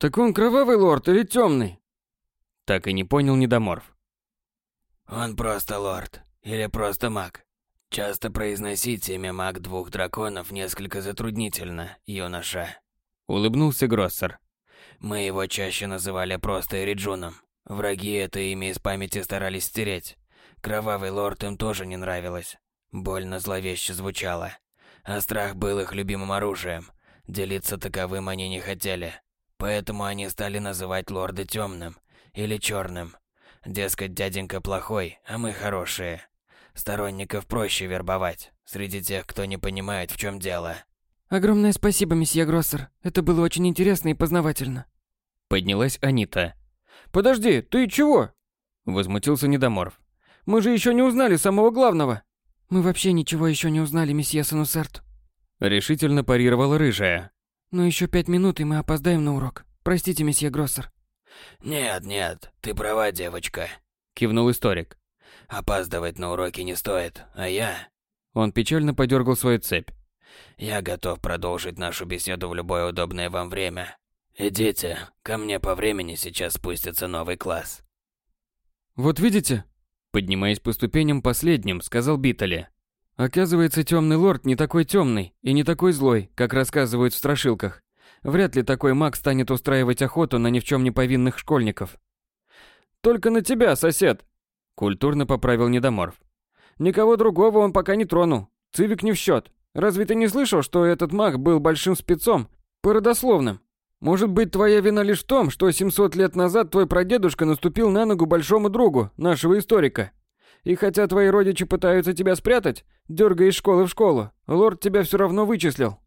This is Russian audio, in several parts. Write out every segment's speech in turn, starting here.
Так он кровавый лорд или темный? Так и не понял недоморф. Он просто лорд. Или просто маг. Часто произносить имя маг двух драконов несколько затруднительно, юноша. Улыбнулся Гроссер. Мы его чаще называли просто Эриджуном. Враги это имя из памяти старались стереть. Кровавый лорд им тоже не нравилось. Больно зловеще звучало. А страх был их любимым оружием. Делиться таковым они не хотели. Поэтому они стали называть лорда темным или черным. Дескать, дяденька плохой, а мы хорошие. Сторонников проще вербовать, среди тех, кто не понимает, в чем дело. Огромное спасибо, месье Гроссер. Это было очень интересно и познавательно. Поднялась Анита. Подожди, ты чего? Возмутился Недоморф. Мы же еще не узнали самого главного. Мы вообще ничего еще не узнали, месье Санусерт. Решительно парировала рыжая. Но еще пять минут, и мы опоздаем на урок. Простите, месье Гроссер. Нет, нет, ты права, девочка. Кивнул историк. Опаздывать на уроки не стоит, а я... Он печально подергал свою цепь. Я готов продолжить нашу беседу в любое удобное вам время. Идите, ко мне по времени сейчас спустится новый класс. Вот видите? Поднимаясь по ступеням последним, сказал Битали. Оказывается, темный лорд не такой темный и не такой злой, как рассказывают в страшилках. Вряд ли такой маг станет устраивать охоту на ни в чем не повинных школьников. Только на тебя, сосед, культурно поправил недоморф. Никого другого он пока не тронул. Цивик не в счет. Разве ты не слышал, что этот маг был большим спецом, по родословным? Может быть, твоя вина лишь в том, что 700 лет назад твой прадедушка наступил на ногу большому другу, нашего историка. И хотя твои родичи пытаются тебя спрятать, дергая из школы в школу, лорд тебя все равно вычислил.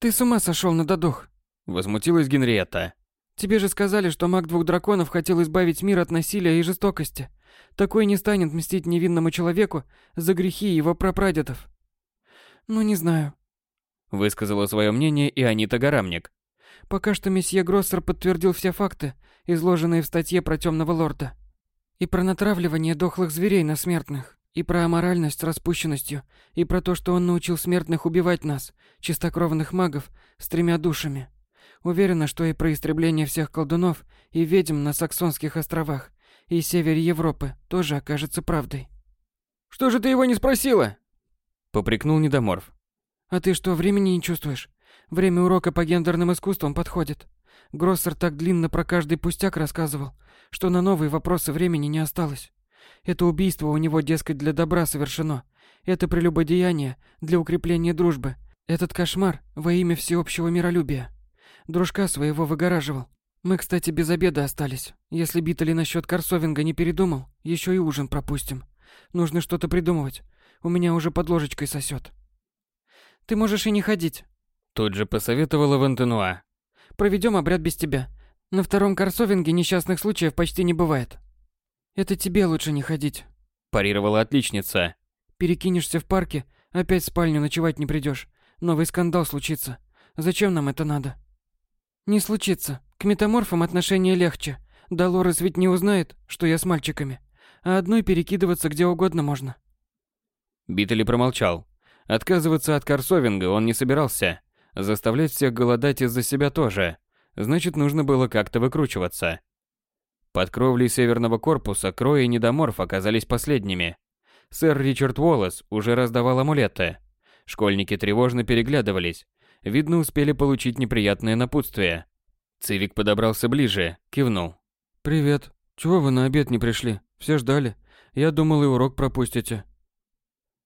Ты с ума сошел на додух. Возмутилась Генриетта. Тебе же сказали, что маг двух драконов хотел избавить мир от насилия и жестокости. Такой не станет мстить невинному человеку за грехи его прапрадедов. Ну, не знаю. Высказала свое мнение и Анита Гарамник. Пока что месье Гроссер подтвердил все факты, изложенные в статье про темного лорда. И про натравливание дохлых зверей на смертных, и про аморальность с распущенностью, и про то, что он научил смертных убивать нас, чистокровных магов, с тремя душами. Уверена, что и про истребление всех колдунов и ведьм на Саксонских островах и севере Европы тоже окажется правдой. «Что же ты его не спросила?» Попрекнул Недоморф. «А ты что, времени не чувствуешь? Время урока по гендерным искусствам подходит. Гроссер так длинно про каждый пустяк рассказывал, что на новые вопросы времени не осталось. Это убийство у него, дескать, для добра совершено. Это прелюбодеяние для укрепления дружбы. Этот кошмар во имя всеобщего миролюбия. Дружка своего выгораживал. Мы, кстати, без обеда остались. Если Битали насчет Корсовинга не передумал, еще и ужин пропустим. Нужно что-то придумывать. У меня уже под ложечкой сосет. Ты можешь и не ходить. Тут же посоветовала Вантенуа. Проведем обряд без тебя. На втором Корсовинге несчастных случаев почти не бывает. Это тебе лучше не ходить. Парировала отличница. Перекинешься в парке, опять в спальню ночевать не придешь. Новый скандал случится. Зачем нам это надо? Не случится. К метаморфам отношение легче. Долорес ведь не узнает, что я с мальчиками. А одной перекидываться где угодно можно. Битали промолчал. Отказываться от Корсовинга он не собирался. Заставлять всех голодать из-за себя тоже. Значит, нужно было как-то выкручиваться. Под кровлей северного корпуса Крой и Недоморф оказались последними. Сэр Ричард Уоллес уже раздавал амулеты. Школьники тревожно переглядывались. Видно, успели получить неприятное напутствие. Цивик подобрался ближе, кивнул. «Привет. Чего вы на обед не пришли? Все ждали. Я думал, и урок пропустите».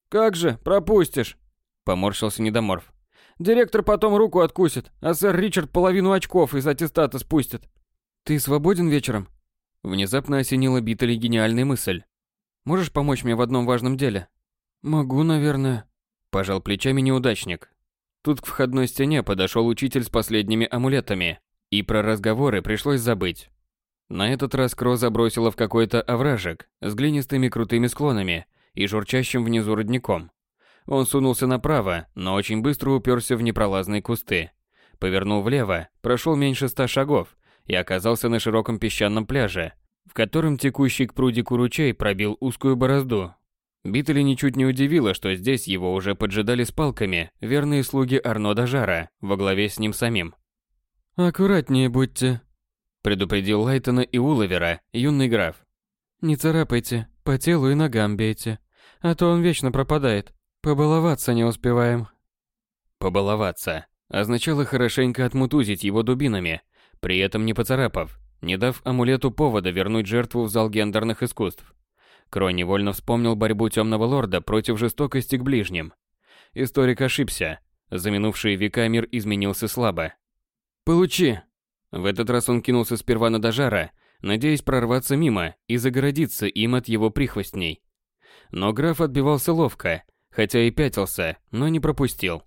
«Как же, пропустишь?» Поморщился Недоморф. «Директор потом руку откусит, а сэр Ричард половину очков из аттестата спустит». «Ты свободен вечером?» Внезапно осенила Биттель гениальная мысль. «Можешь помочь мне в одном важном деле?» «Могу, наверное», – пожал плечами неудачник. Тут к входной стене подошел учитель с последними амулетами, и про разговоры пришлось забыть. На этот раз Кро забросила в какой-то овражек с глинистыми крутыми склонами и журчащим внизу родником. Он сунулся направо, но очень быстро уперся в непролазные кусты. Повернул влево, прошел меньше ста шагов и оказался на широком песчаном пляже, в котором текущий к прудику ручей пробил узкую борозду. Биттели ничуть не удивило, что здесь его уже поджидали с палками верные слуги Арно Дажара во главе с ним самим. Аккуратнее будьте, предупредил Лайтона и Уловера юный граф. Не царапайте, по телу и ногам бейте, а то он вечно пропадает. Побаловаться не успеваем. Побаловаться означало хорошенько отмутузить его дубинами, при этом не поцарапав, не дав амулету повода вернуть жертву в зал гендерных искусств. Кро невольно вспомнил борьбу темного лорда против жестокости к ближним. Историк ошибся. За минувшие века мир изменился слабо. «Получи!» В этот раз он кинулся сперва на Дожара, надеясь прорваться мимо и загородиться им от его прихвостней. Но граф отбивался ловко, хотя и пятился, но не пропустил.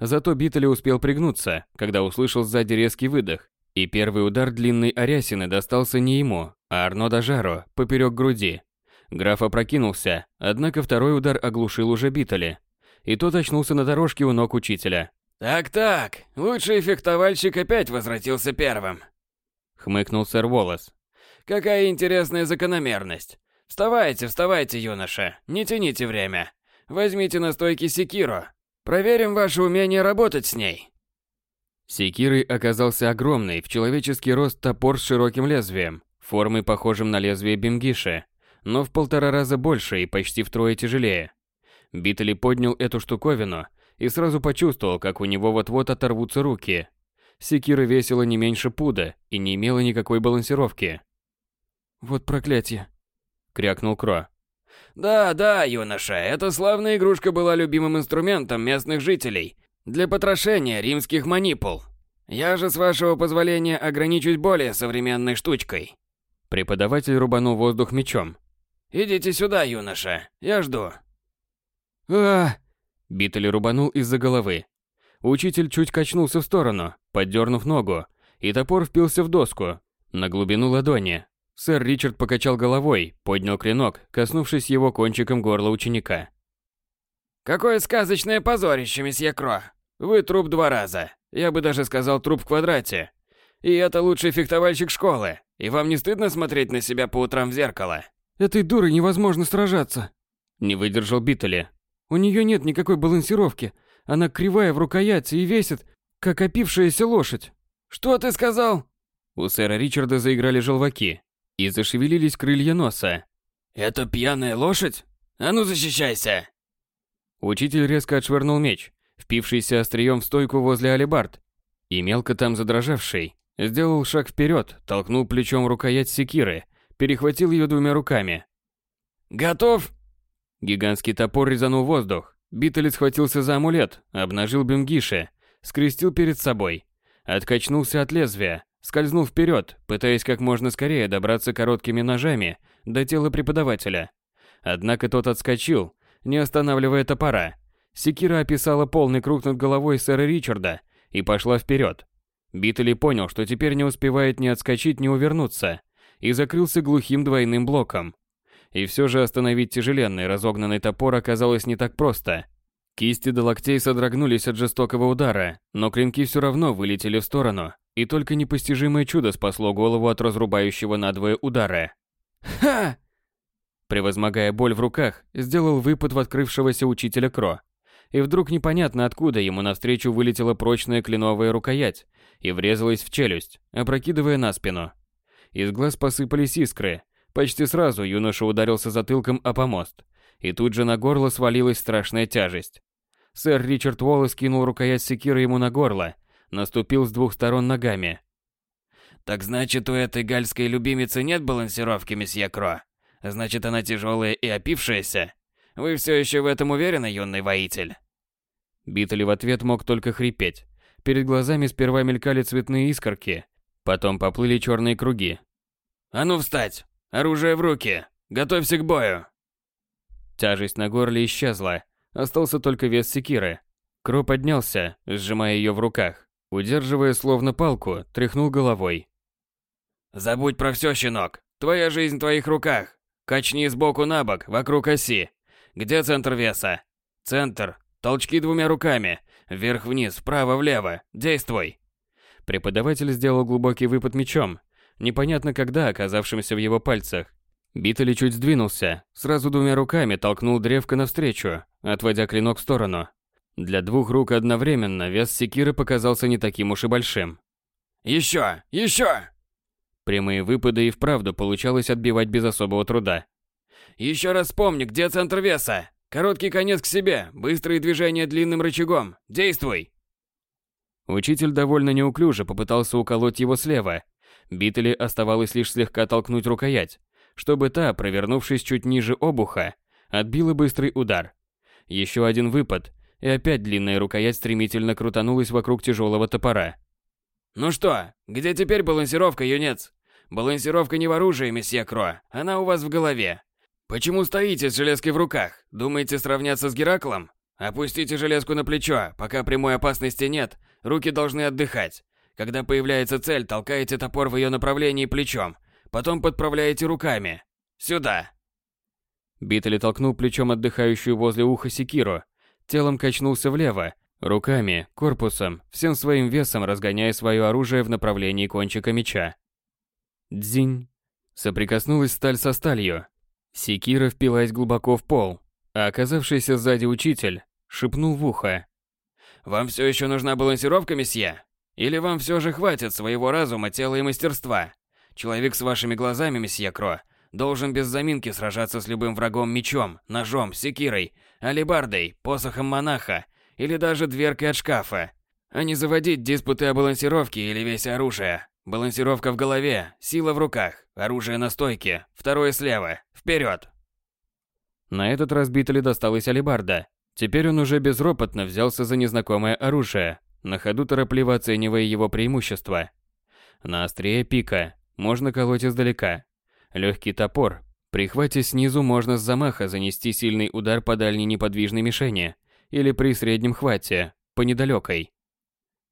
Зато Биттель успел пригнуться, когда услышал сзади резкий выдох, и первый удар длинной Арясины достался не ему, а Арно Дажаро поперек груди. Граф опрокинулся, однако второй удар оглушил уже Биттеля, и тот очнулся на дорожке у ног учителя. «Так-так, лучший фехтовальщик опять возвратился первым», — хмыкнул сэр Волос. «Какая интересная закономерность. Вставайте, вставайте, юноша, не тяните время. Возьмите на стойке секиру. Проверим ваше умение работать с ней». Секирой оказался огромный, в человеческий рост топор с широким лезвием, формой похожим на лезвие бимгиши, но в полтора раза больше и почти втрое тяжелее. Битали поднял эту штуковину и сразу почувствовал, как у него вот-вот оторвутся руки. Секира весила не меньше пуда и не имела никакой балансировки. «Вот проклятие!» — крякнул Кро. «Да, да, юноша, эта славная игрушка была любимым инструментом местных жителей для потрошения римских манипул. Я же, с вашего позволения, ограничусь более современной штучкой». Преподаватель рубанул воздух мечом. «Идите сюда, юноша, я жду» а Биттель рубанул из-за головы. Учитель чуть качнулся в сторону, поддернув ногу, и топор впился в доску, на глубину ладони. Сэр Ричард покачал головой, поднял клинок, коснувшись его кончиком горла ученика. «Какое сказочное позорище, месье Кро! Вы труп два раза, я бы даже сказал труп в квадрате. И это лучший фехтовальщик школы, и вам не стыдно смотреть на себя по утрам в зеркало?» «Этой дурой невозможно сражаться!» Не выдержал Биттеля. У нее нет никакой балансировки. Она кривая в рукояти и весит, как опившаяся лошадь. Что ты сказал? У сэра Ричарда заиграли желваки и зашевелились крылья носа. Это пьяная лошадь? А ну защищайся! Учитель резко отшвырнул меч, впившийся острием в стойку возле алебард, и мелко там задрожавший, сделал шаг вперед, толкнул плечом рукоять секиры, перехватил ее двумя руками. «Готов?» Гигантский топор резанул воздух. Биттель схватился за амулет, обнажил бимгиши, скрестил перед собой. Откачнулся от лезвия, скользнул вперед, пытаясь как можно скорее добраться короткими ножами до тела преподавателя. Однако тот отскочил, не останавливая топора. Секира описала полный круг над головой сэра Ричарда и пошла вперед. Биттель понял, что теперь не успевает ни отскочить, ни увернуться, и закрылся глухим двойным блоком. И все же остановить тяжеленный разогнанный топор оказалось не так просто. Кисти до локтей содрогнулись от жестокого удара, но клинки все равно вылетели в сторону, и только непостижимое чудо спасло голову от разрубающего надвое удара. «Ха!» Превозмогая боль в руках, сделал выпад в открывшегося учителя Кро. И вдруг непонятно откуда ему навстречу вылетела прочная кленовая рукоять и врезалась в челюсть, опрокидывая на спину. Из глаз посыпались искры, Почти сразу юноша ударился затылком о помост, и тут же на горло свалилась страшная тяжесть. Сэр Ричард Уоллес кинул рукоять секиры ему на горло, наступил с двух сторон ногами. «Так значит, у этой гальской любимицы нет балансировки, месье Кро? Значит, она тяжелая и опившаяся? Вы все еще в этом уверены, юный воитель?» Биттель в ответ мог только хрипеть. Перед глазами сперва мелькали цветные искорки, потом поплыли черные круги. «А ну встать! Оружие в руки! Готовься к бою!» Тяжесть на горле исчезла, остался только вес секиры. Кро поднялся, сжимая ее в руках, удерживая словно палку, тряхнул головой. «Забудь про все, щенок! Твоя жизнь в твоих руках! Качни сбоку на бок, вокруг оси! Где центр веса? Центр! Толчки двумя руками! Вверх-вниз, вправо-влево! Действуй!» Преподаватель сделал глубокий выпад мечом, непонятно когда оказавшимся в его пальцах. Битали чуть сдвинулся, сразу двумя руками толкнул древко навстречу, отводя клинок в сторону. Для двух рук одновременно вес секиры показался не таким уж и большим. Еще! Еще!» Прямые выпады и вправду получалось отбивать без особого труда. «Еще раз вспомни, где центр веса! Короткий конец к себе, быстрые движения длинным рычагом. Действуй!» Учитель довольно неуклюже попытался уколоть его слева. Битали оставалось лишь слегка толкнуть рукоять, чтобы та, провернувшись чуть ниже обуха, отбила быстрый удар. Еще один выпад, и опять длинная рукоять стремительно крутанулась вокруг тяжелого топора. «Ну что, где теперь балансировка, юнец? Балансировка не в оружии, месье Кро, она у вас в голове. Почему стоите с железкой в руках? Думаете сравняться с Гераклом? Опустите железку на плечо, пока прямой опасности нет, руки должны отдыхать. Когда появляется цель, толкаете топор в ее направлении плечом, потом подправляете руками. Сюда. Битали толкнул плечом отдыхающую возле уха секиру, телом качнулся влево, руками, корпусом, всем своим весом разгоняя свое оружие в направлении кончика меча. Дзинь. Соприкоснулась сталь со сталью. Секира впилась глубоко в пол, а оказавшийся сзади учитель шепнул в ухо. «Вам все еще нужна балансировка, месье? Или вам все же хватит своего разума, тела и мастерства? Человек с вашими глазами, месье Кро, должен без заминки сражаться с любым врагом мечом, ножом, секирой, алебардой, посохом монаха или даже дверкой от шкафа, а не заводить диспуты о балансировке или весе оружия. Балансировка в голове, сила в руках, оружие на стойке, второе слева, вперед. На этот раз Битали досталась алебарда. Теперь он уже безропотно взялся за незнакомое оружие, на ходу торопливо оценивая его преимущества. На острие пика можно колоть издалека. Легкий топор. При хвате снизу можно с замаха занести сильный удар по дальней неподвижной мишени или при среднем хвате, по недалекой.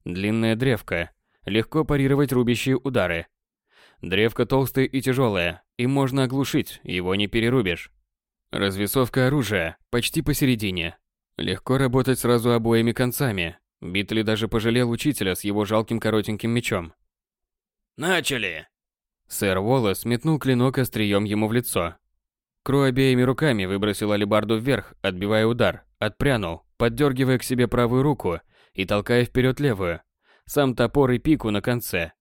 Длинная древка легко парировать рубящие удары. Древко толстое и тяжелое, и можно оглушить, его не перерубишь. Развесовка оружия почти посередине. Легко работать сразу обоими концами. Битли даже пожалел учителя с его жалким коротеньким мечом. «Начали!» Сэр Уоллес метнул клинок острием ему в лицо. Кру обеими руками выбросил алебарду вверх, отбивая удар, отпрянул, поддергивая к себе правую руку и толкая вперед левую, сам топор и пику на конце.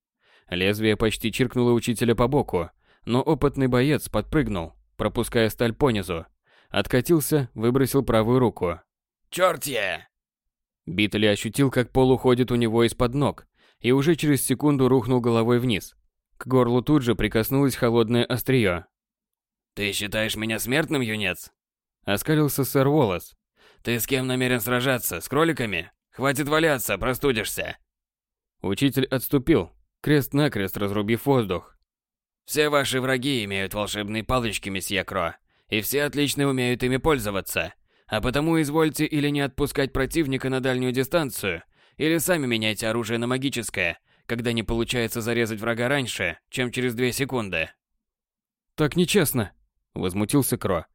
Лезвие почти чиркнуло учителя по боку, но опытный боец подпрыгнул, пропуская сталь понизу. Откатился, выбросил правую руку. «Чёртье!» Битли ощутил, как пол уходит у него из-под ног, и уже через секунду рухнул головой вниз. К горлу тут же прикоснулось холодное острие. «Ты считаешь меня смертным, юнец?» Оскалился сэр Уоллес. «Ты с кем намерен сражаться? С кроликами? Хватит валяться, простудишься!» Учитель отступил, крест-накрест разрубив воздух. «Все ваши враги имеют волшебные палочки, месье Кро, и все отлично умеют ими пользоваться. А потому извольте или не отпускать противника на дальнюю дистанцию, или сами меняйте оружие на магическое, когда не получается зарезать врага раньше, чем через две секунды». «Так нечестно», — возмутился Кро.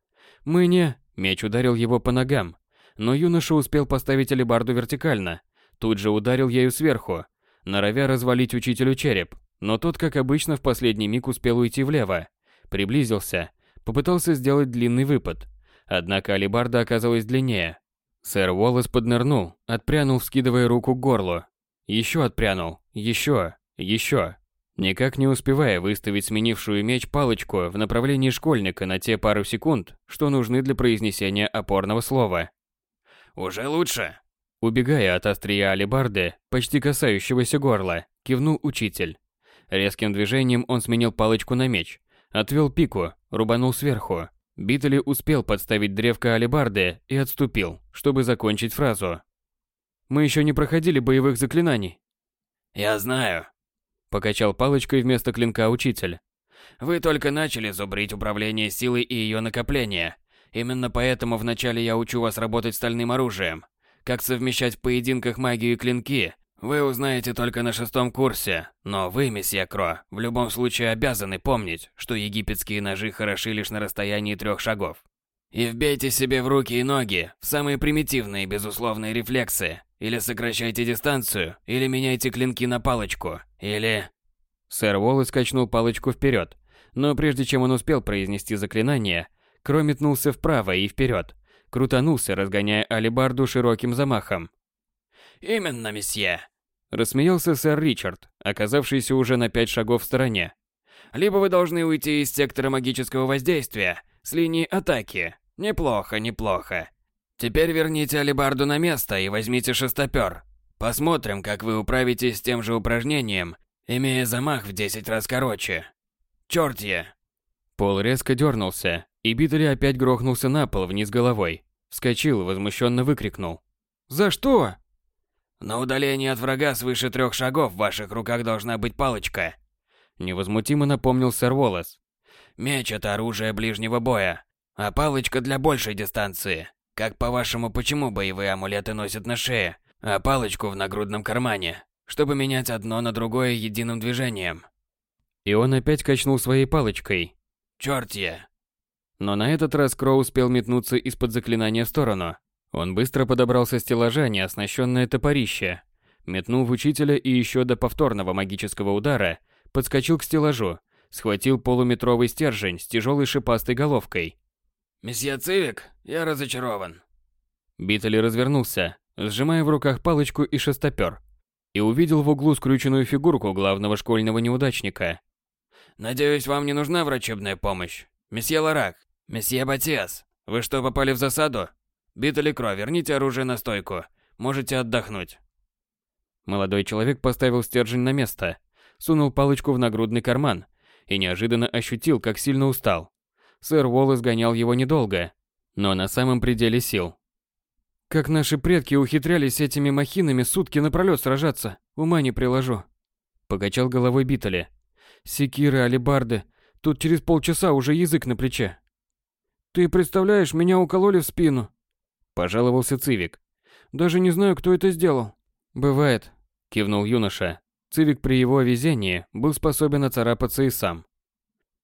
«Мы не...» Меч ударил его по ногам, но юноша успел поставить алебарду вертикально, тут же ударил ею сверху, норовя развалить учителю череп, но тот, как обычно, в последний миг успел уйти влево. Приблизился, попытался сделать длинный выпад. Однако алебарда оказалась длиннее. Сэр Уоллес поднырнул, отпрянул, вскидывая руку к горлу. Еще отпрянул, еще, еще. Никак не успевая выставить сменившую меч палочку в направлении школьника на те пару секунд, что нужны для произнесения опорного слова. «Уже лучше?» Убегая от острия алебарды, почти касающегося горла, кивнул учитель. Резким движением он сменил палочку на меч, отвел пику, рубанул сверху. Битали успел подставить древко алебарды и отступил, чтобы закончить фразу. «Мы еще не проходили боевых заклинаний». «Я знаю», – покачал палочкой вместо клинка учитель. «Вы только начали зубрить управление силой и ее накопление. Именно поэтому вначале я учу вас работать стальным оружием. Как совмещать в поединках магию и клинки, вы узнаете только на шестом курсе. Но вы, месье Кро, в любом случае обязаны помнить, что египетские ножи хороши лишь на расстоянии трех шагов. И вбейте себе в руки и ноги в самые примитивные безусловные рефлексы. Или сокращайте дистанцию, или меняйте клинки на палочку, или... Сэр Уоллес качнул палочку вперед, но прежде чем он успел произнести заклинание, Кро метнулся вправо и вперед, крутанулся, разгоняя алебарду широким замахом. «Именно, месье!» Рассмеялся сэр Ричард, оказавшийся уже на пять шагов в стороне. Либо вы должны уйти из сектора магического воздействия, с линии атаки. Неплохо, неплохо. Теперь верните алебарду на место и возьмите шестопер. Посмотрим, как вы управитесь с тем же упражнением, имея замах в 10 раз короче. Чёрт я! Пол резко дернулся, и Битали опять грохнулся на пол вниз головой. Вскочил, возмущенно выкрикнул. «За что?» «На удаление от врага свыше трех шагов в ваших руках должна быть палочка», Невозмутимо напомнил сэр Волос. «Меч – это оружие ближнего боя, а палочка для большей дистанции. Как по-вашему, почему боевые амулеты носят на шее, а палочку в нагрудном кармане, чтобы менять одно на другое единым движением?» И он опять качнул своей палочкой. «Чёрт я!» Но на этот раз Кроу успел метнуться из-под заклинания в сторону. Он быстро подобрал со стеллажа неоснащенное топорище, метнул в учителя и еще до повторного магического удара – подскочил к стеллажу, схватил полуметровый стержень с тяжелой шипастой головкой. «Месье Цивик, я разочарован». Биттель развернулся, сжимая в руках палочку и шестопер, и увидел в углу скрюченную фигурку главного школьного неудачника. «Надеюсь, вам не нужна врачебная помощь. Месье Ларак, месье Батиас, вы что, попали в засаду? Биттель Кро, верните оружие на стойку. Можете отдохнуть». Молодой человек поставил стержень на место, сунул палочку в нагрудный карман и неожиданно ощутил, как сильно устал. Сэр Уоллес гонял его недолго, но на самом пределе сил. Как наши предки ухитрялись этими махинами сутки напролёт сражаться, ума не приложу. Покачал головой Биттеле. Секиры, алебарды, тут через полчаса уже язык на плече. Ты представляешь, меня укололи в спину. Пожаловался Цивик. Даже не знаю, кто это сделал. Бывает, кивнул юноша. Цивик при его везении был способен оцарапаться и сам.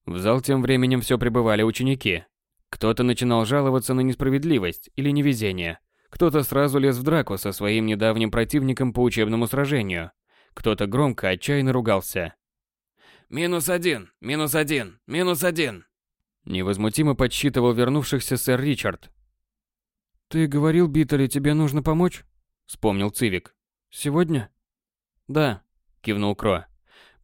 В зал тем временем все прибывали ученики. Кто-то начинал жаловаться на несправедливость или невезение, кто-то сразу лез в драку со своим недавним противником по учебному сражению, кто-то громко, отчаянно ругался. «Минус один! Минус один! Минус один!» Невозмутимо подсчитывал вернувшихся сэр Ричард. «Ты говорил, Биттели, тебе нужно помочь?» Вспомнил Цивик. «Сегодня?» «Да», кивнул Кро.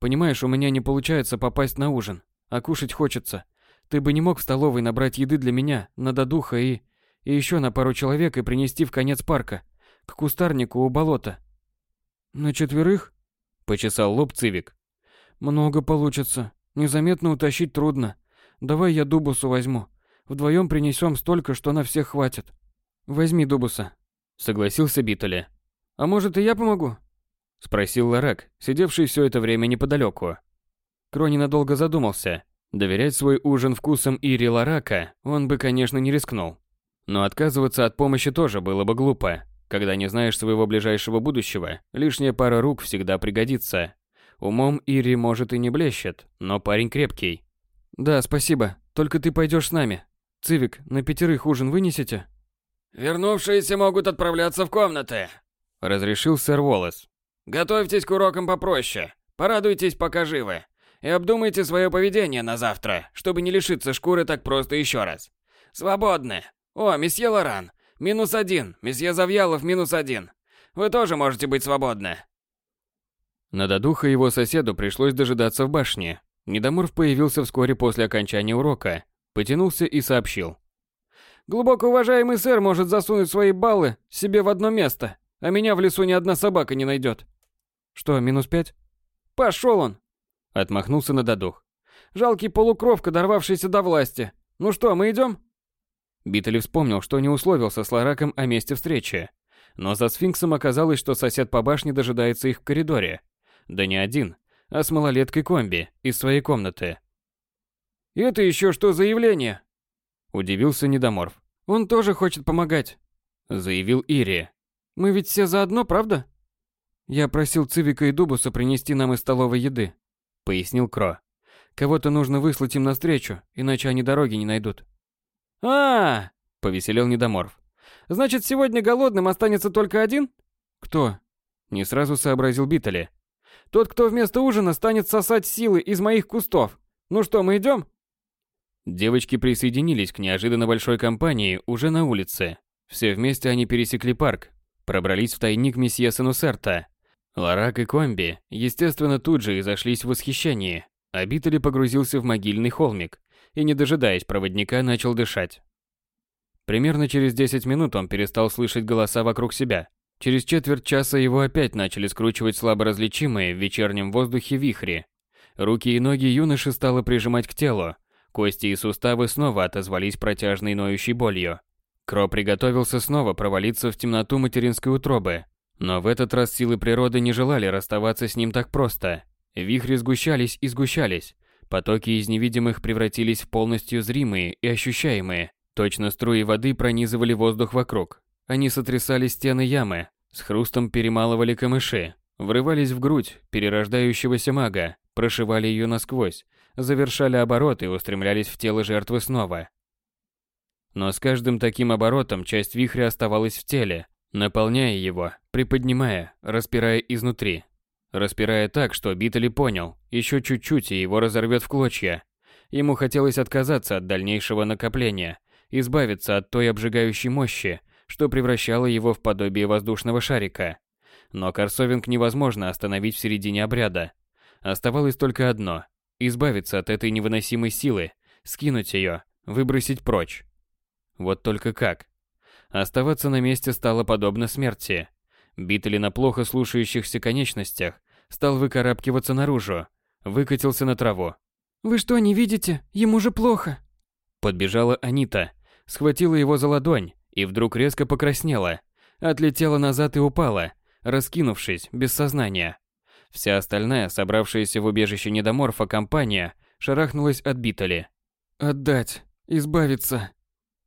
Понимаешь, у меня не получается попасть на ужин, а кушать хочется. Ты бы не мог в столовой набрать еды для меня, на додуха и... И еще на пару человек и принести в конец парка, к кустарнику у болота. На четверых? Почесал лоб Цивик. Много получится. Незаметно утащить трудно. Давай я Дубусу возьму. Вдвоем принесем столько, что на всех хватит. Возьми Дубуса. Согласился Битоли. А может и я помогу? Спросил Ларак, сидевший все это время неподалеку. Крони надолго задумался. Доверять свой ужин вкусам Ири Ларака он бы, конечно, не рискнул. Но отказываться от помощи тоже было бы глупо. Когда не знаешь своего ближайшего будущего, лишняя пара рук всегда пригодится. Умом Ири может и не блещет, но парень крепкий. Да, спасибо. Только ты пойдешь с нами. Цивик, на пятерых ужин вынесете? Вернувшиеся могут отправляться в комнаты, разрешил сэр Уоллес. Готовьтесь к урокам попроще. Порадуйтесь, пока живы. И обдумайте свое поведение на завтра, чтобы не лишиться шкуры так просто еще раз. Свободны. О, месье Лоран. Минус один. Месье Завьялов минус один. Вы тоже можете быть свободны. На додуха его соседу пришлось дожидаться в башне. Недоморф появился вскоре после окончания урока, потянулся и сообщил. «Глубоко уважаемый сэр может засунуть свои баллы себе в одно место, а меня в лесу ни одна собака не найдет. Что, минус пять? Пошел он! Отмахнулся на додух. Жалкий полукровка, дорвавшийся до власти. Ну что, мы идем? Биттель вспомнил, что не условился с Лараком о месте встречи. Но за сфинксом оказалось, что сосед по башне дожидается их в коридоре. Да не один, а с малолеткой комби из своей комнаты. «Это еще что за явление?» Удивился Недоморф. «Он тоже хочет помогать», — заявил Ири. «Мы ведь все заодно, правда?» Я просил Цивика и Дубуса принести нам из столовой еды, пояснил Кро. Кого-то нужно выслать им навстречу, иначе они дороги не найдут. А, -а, -а повеселел Недоморф. Значит, сегодня голодным останется только один? Кто? Не сразу сообразил Битали. Тот, кто вместо ужина станет сосать силы из моих кустов. Ну что, мы идем? Девочки присоединились к неожиданно большой компании уже на улице. Все вместе они пересекли парк, пробрались в тайник месье Санусерта, Ларак и Комби, естественно, тут же изошлись в восхищении, Биттели погрузился в могильный холмик и, не дожидаясь проводника, начал дышать. Примерно через 10 минут он перестал слышать голоса вокруг себя. Через четверть часа его опять начали скручивать слабо различимые в вечернем воздухе вихри. Руки и ноги юноши стало прижимать к телу. Кости и суставы снова отозвались протяжной ноющей болью. Кро приготовился снова провалиться в темноту материнской утробы. Но в этот раз силы природы не желали расставаться с ним так просто. Вихри сгущались и сгущались. Потоки из невидимых превратились в полностью зримые и ощущаемые. Точно струи воды пронизывали воздух вокруг. Они сотрясали стены ямы, с хрустом перемалывали камыши, врывались в грудь перерождающегося мага, прошивали ее насквозь, завершали оборот и устремлялись в тело жертвы снова. Но с каждым таким оборотом часть вихря оставалась в теле, наполняя его, приподнимая, распирая изнутри. Распирая так, что Битали понял, еще чуть-чуть и его разорвет в клочья. Ему хотелось отказаться от дальнейшего накопления, избавиться от той обжигающей мощи, что превращало его в подобие воздушного шарика. Но Корсовинг невозможно остановить в середине обряда. Оставалось только одно – избавиться от этой невыносимой силы, скинуть ее, выбросить прочь. Вот только как? Оставаться на месте стало подобно смерти. Битли на плохо слушающихся конечностях стал выкарабкиваться наружу, выкатился на траву. «Вы что, не видите? Ему же плохо!» Подбежала Анита, схватила его за ладонь и вдруг резко покраснела, отлетела назад и упала, раскинувшись, без сознания. Вся остальная, собравшаяся в убежище недоморфа компания, шарахнулась от Битали. «Отдать! Избавиться!»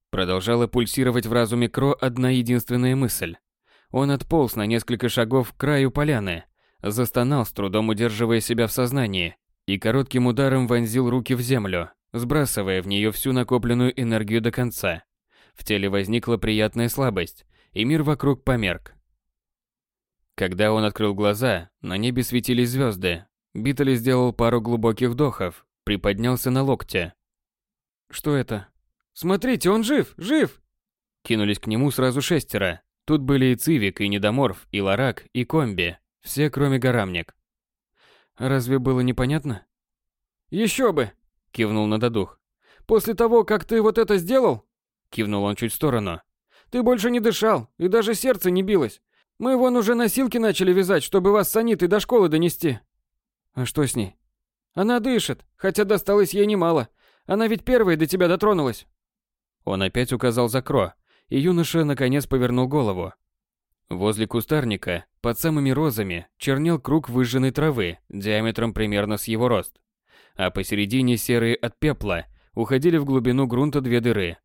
Продолжала пульсировать в разуме Кро одна единственная мысль. Он отполз на несколько шагов к краю поляны, застонал, с трудом удерживая себя в сознании, и коротким ударом вонзил руки в землю, сбрасывая в нее всю накопленную энергию до конца. В теле возникла приятная слабость, и мир вокруг померк. Когда он открыл глаза, на небе светились звезды. Битали сделал пару глубоких вдохов, приподнялся на локте. «Что это?» «Смотрите, он жив! Жив!» Кинулись к нему сразу шестеро. Тут были и Цивик, и Недоморф, и Ларак, и Комби. Все, кроме Горамник. «Разве было непонятно?» «Еще бы!» – кивнул Нададух. «После того, как ты вот это сделал, Кивнул он чуть в сторону. Ты больше не дышал, и даже сердце не билось. Мы вон уже носилки начали вязать, чтобы вас с Анитой до школы донести. А что с ней? Она дышит, хотя досталось ей немало. Она ведь первая до тебя дотронулась. Он опять указал за Кро, и юноша наконец повернул голову. Возле кустарника, под самыми розами, чернел круг выжженной травы, диаметром примерно с его рост. А посередине серые от пепла уходили в глубину грунта две дыры,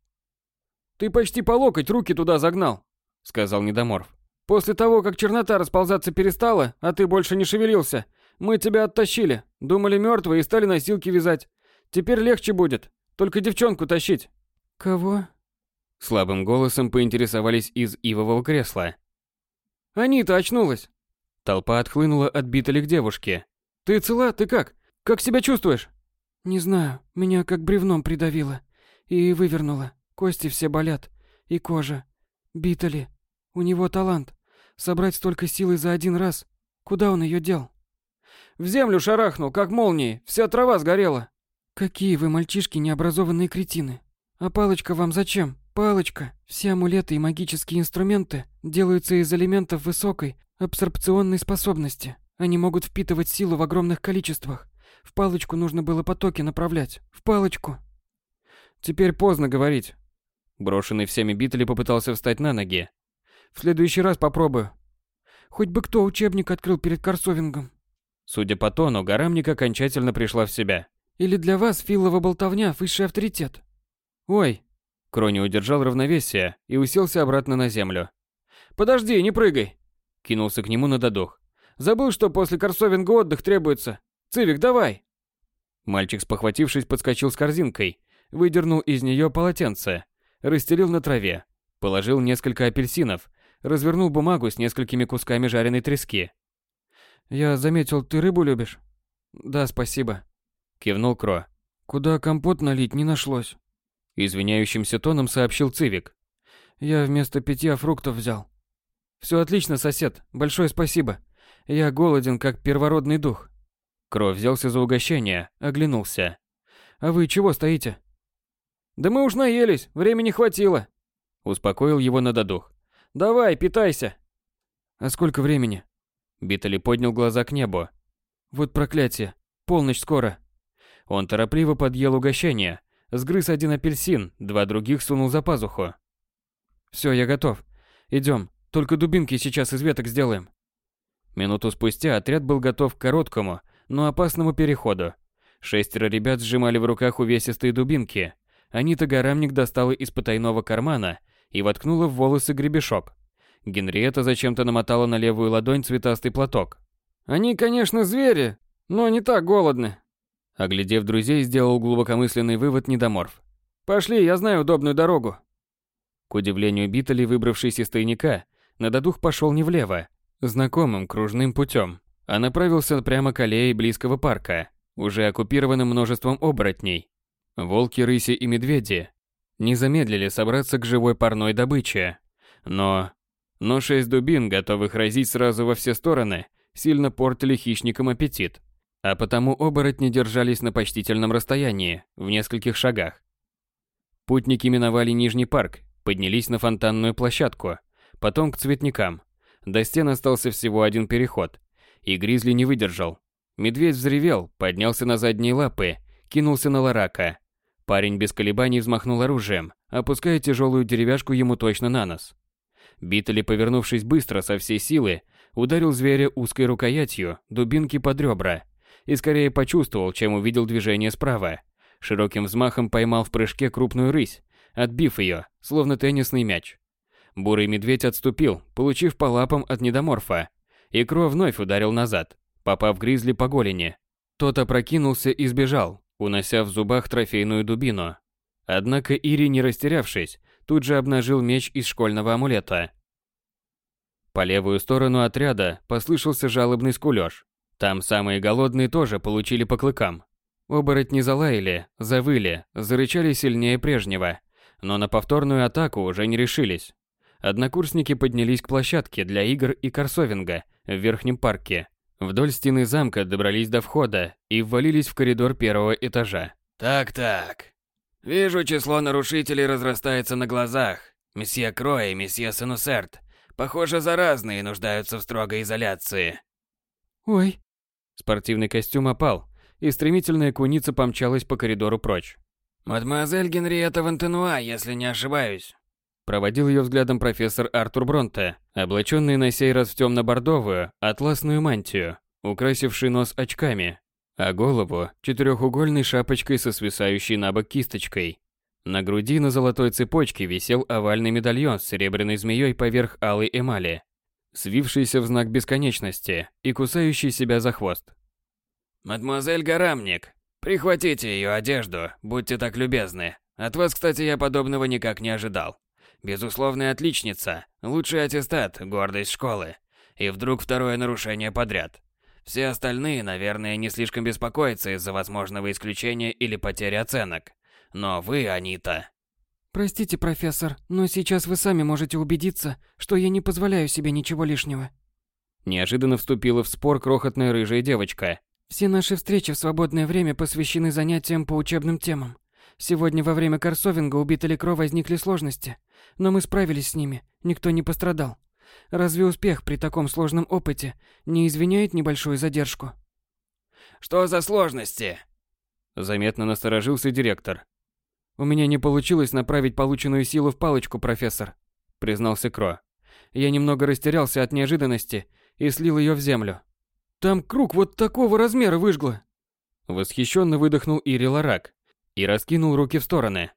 «Ты почти по локоть руки туда загнал», — сказал Недоморф. «После того, как чернота расползаться перестала, а ты больше не шевелился, мы тебя оттащили, думали мертвые и стали носилки вязать. Теперь легче будет, только девчонку тащить». «Кого?» Слабым голосом поинтересовались из ивового кресла. «Анита очнулась». Толпа отхлынула от битали к девушке. «Ты цела? Ты как? Как себя чувствуешь?» «Не знаю, меня как бревном придавило и вывернуло. Кости все болят. И кожа. Битали. У него талант. Собрать столько силы за один раз. Куда он ее дел? В землю шарахнул, как молнией. Вся трава сгорела. Какие вы мальчишки необразованные кретины. А палочка вам зачем? Палочка. Все амулеты и магические инструменты делаются из элементов высокой абсорбционной способности. Они могут впитывать силу в огромных количествах. В палочку нужно было потоки направлять. В палочку. Теперь поздно говорить. Брошенный всеми Битли попытался встать на ноги. В следующий раз попробую. Хоть бы кто учебник открыл перед Корсовингом. Судя по тону, Гарамник окончательно пришла в себя. Или для вас Филова болтовня – высший авторитет? Ой. Крони удержал равновесие и уселся обратно на землю. Подожди, не прыгай. Кинулся к нему на додох. Забыл, что после Корсовинга отдых требуется. Цивик, давай. Мальчик, спохватившись, подскочил с корзинкой, выдернул из нее полотенце расстелил на траве, положил несколько апельсинов, развернул бумагу с несколькими кусками жареной трески. «Я заметил, ты рыбу любишь?» «Да, спасибо», — кивнул Кро. «Куда компот налить не нашлось?» Извиняющимся тоном сообщил Цивик. «Я вместо питья фруктов взял». «Все отлично, сосед, большое спасибо. Я голоден, как первородный дух. Кровь взялся за угощение, оглянулся. А вы чего стоите? Да мы уж наелись, времени хватило. Успокоил его надодух. Давай, питайся. А сколько времени? Битали поднял глаза к небу. Вот проклятие. Полночь скоро. Он торопливо подъел угощение, сгрыз один апельсин, два других сунул за пазуху. Все, я готов. Идем. Только дубинки сейчас из веток сделаем. Минуту спустя отряд был готов к короткому, но опасному переходу. Шестеро ребят сжимали в руках увесистые дубинки. Анита Гарамник достала из потайного кармана и воткнула в волосы гребешок. Генриетта зачем-то намотала на левую ладонь цветастый платок. «Они, конечно, звери, но не так голодны», Оглядев друзей, сделал глубокомысленный вывод недоморф. «Пошли, я знаю удобную дорогу». К удивлению Биттели, выбравшись из тайника, Нададух пошел не влево, знакомым кружным путем, а направился прямо к аллее близкого парка, уже оккупированным множеством оборотней. Волки, рыси и медведи не замедлили собраться к живой парной добыче. Но... Но шесть дубин, готовых разить сразу во все стороны, сильно портили хищникам аппетит. А потому оборотни держались на почтительном расстоянии, в нескольких шагах. Путники миновали Нижний парк, поднялись на фонтанную площадку, потом к цветникам. До стен остался всего один переход, и Гризли не выдержал. Медведь взревел, поднялся на задние лапы, кинулся на Ларака. Парень без колебаний взмахнул оружием, опуская тяжелую деревяшку ему точно на нос. Битали, повернувшись быстро со всей силы, ударил зверя узкой рукоятью дубинки под ребра и скорее почувствовал, чем увидел движение справа. Широким взмахом поймал в прыжке крупную рысь, отбив ее, словно теннисный мяч. Бурый медведь отступил, получив по лапам от недоморфа, и Кро вновь ударил назад, попав гризли по голени. Тот опрокинулся и сбежал, унося в зубах трофейную дубину. Однако Ири, не растерявшись, тут же обнажил меч из школьного амулета. По левую сторону отряда послышался жалобный скулёж. Там самые голодные тоже получили по клыкам. Оборотни залаяли, завыли, зарычали сильнее прежнего, но на повторную атаку уже не решились. Однокурсники поднялись к площадке для игр и корсовинга в верхнем парке. Вдоль стены замка добрались до входа и ввалились в коридор первого этажа. «Так-так. Вижу, число нарушителей разрастается на глазах. Месье Крой и месье Сенусерт, похоже, заразные и нуждаются в строгой изоляции». «Ой». Спортивный костюм опал, и стремительная куница помчалась по коридору прочь. «Мадемуазель Генриетта Вантенуа, если не ошибаюсь». Проводил ее взглядом профессор Артур Бронте, облаченный на сей раз в темно-бордовую атласную мантию, украсивший нос очками, а голову четырехугольной шапочкой со свисающей на бок кисточкой. На груди на золотой цепочке висел овальный медальон с серебряной змеей поверх алой эмали, свившийся в знак бесконечности и кусающий себя за хвост. «Мадемуазель Гарамник, прихватите ее одежду, будьте так любезны. От вас, кстати, я подобного никак не ожидал. Безусловная отличница, лучший аттестат, гордость школы. И вдруг второе нарушение подряд. Все остальные, наверное, не слишком беспокоятся из-за возможного исключения или потери оценок. Но вы, Анита... Простите, профессор, но сейчас вы сами можете убедиться, что я не позволяю себе ничего лишнего. Неожиданно вступила в спор крохотная рыжая девочка. Все наши встречи в свободное время посвящены занятиям по учебным темам. Сегодня во время корсовинга у Биталикро возникли сложности, но мы справились с ними, никто не пострадал. Разве успех при таком сложном опыте не извиняет небольшую задержку? Что за сложности? Заметно насторожился директор. У меня не получилось направить полученную силу в палочку, профессор, признался Кро. Я немного растерялся от неожиданности и слил ее в землю. Там круг вот такого размера выжгло. Восхищенно выдохнул Ири Ларак и раскинул руки в стороны.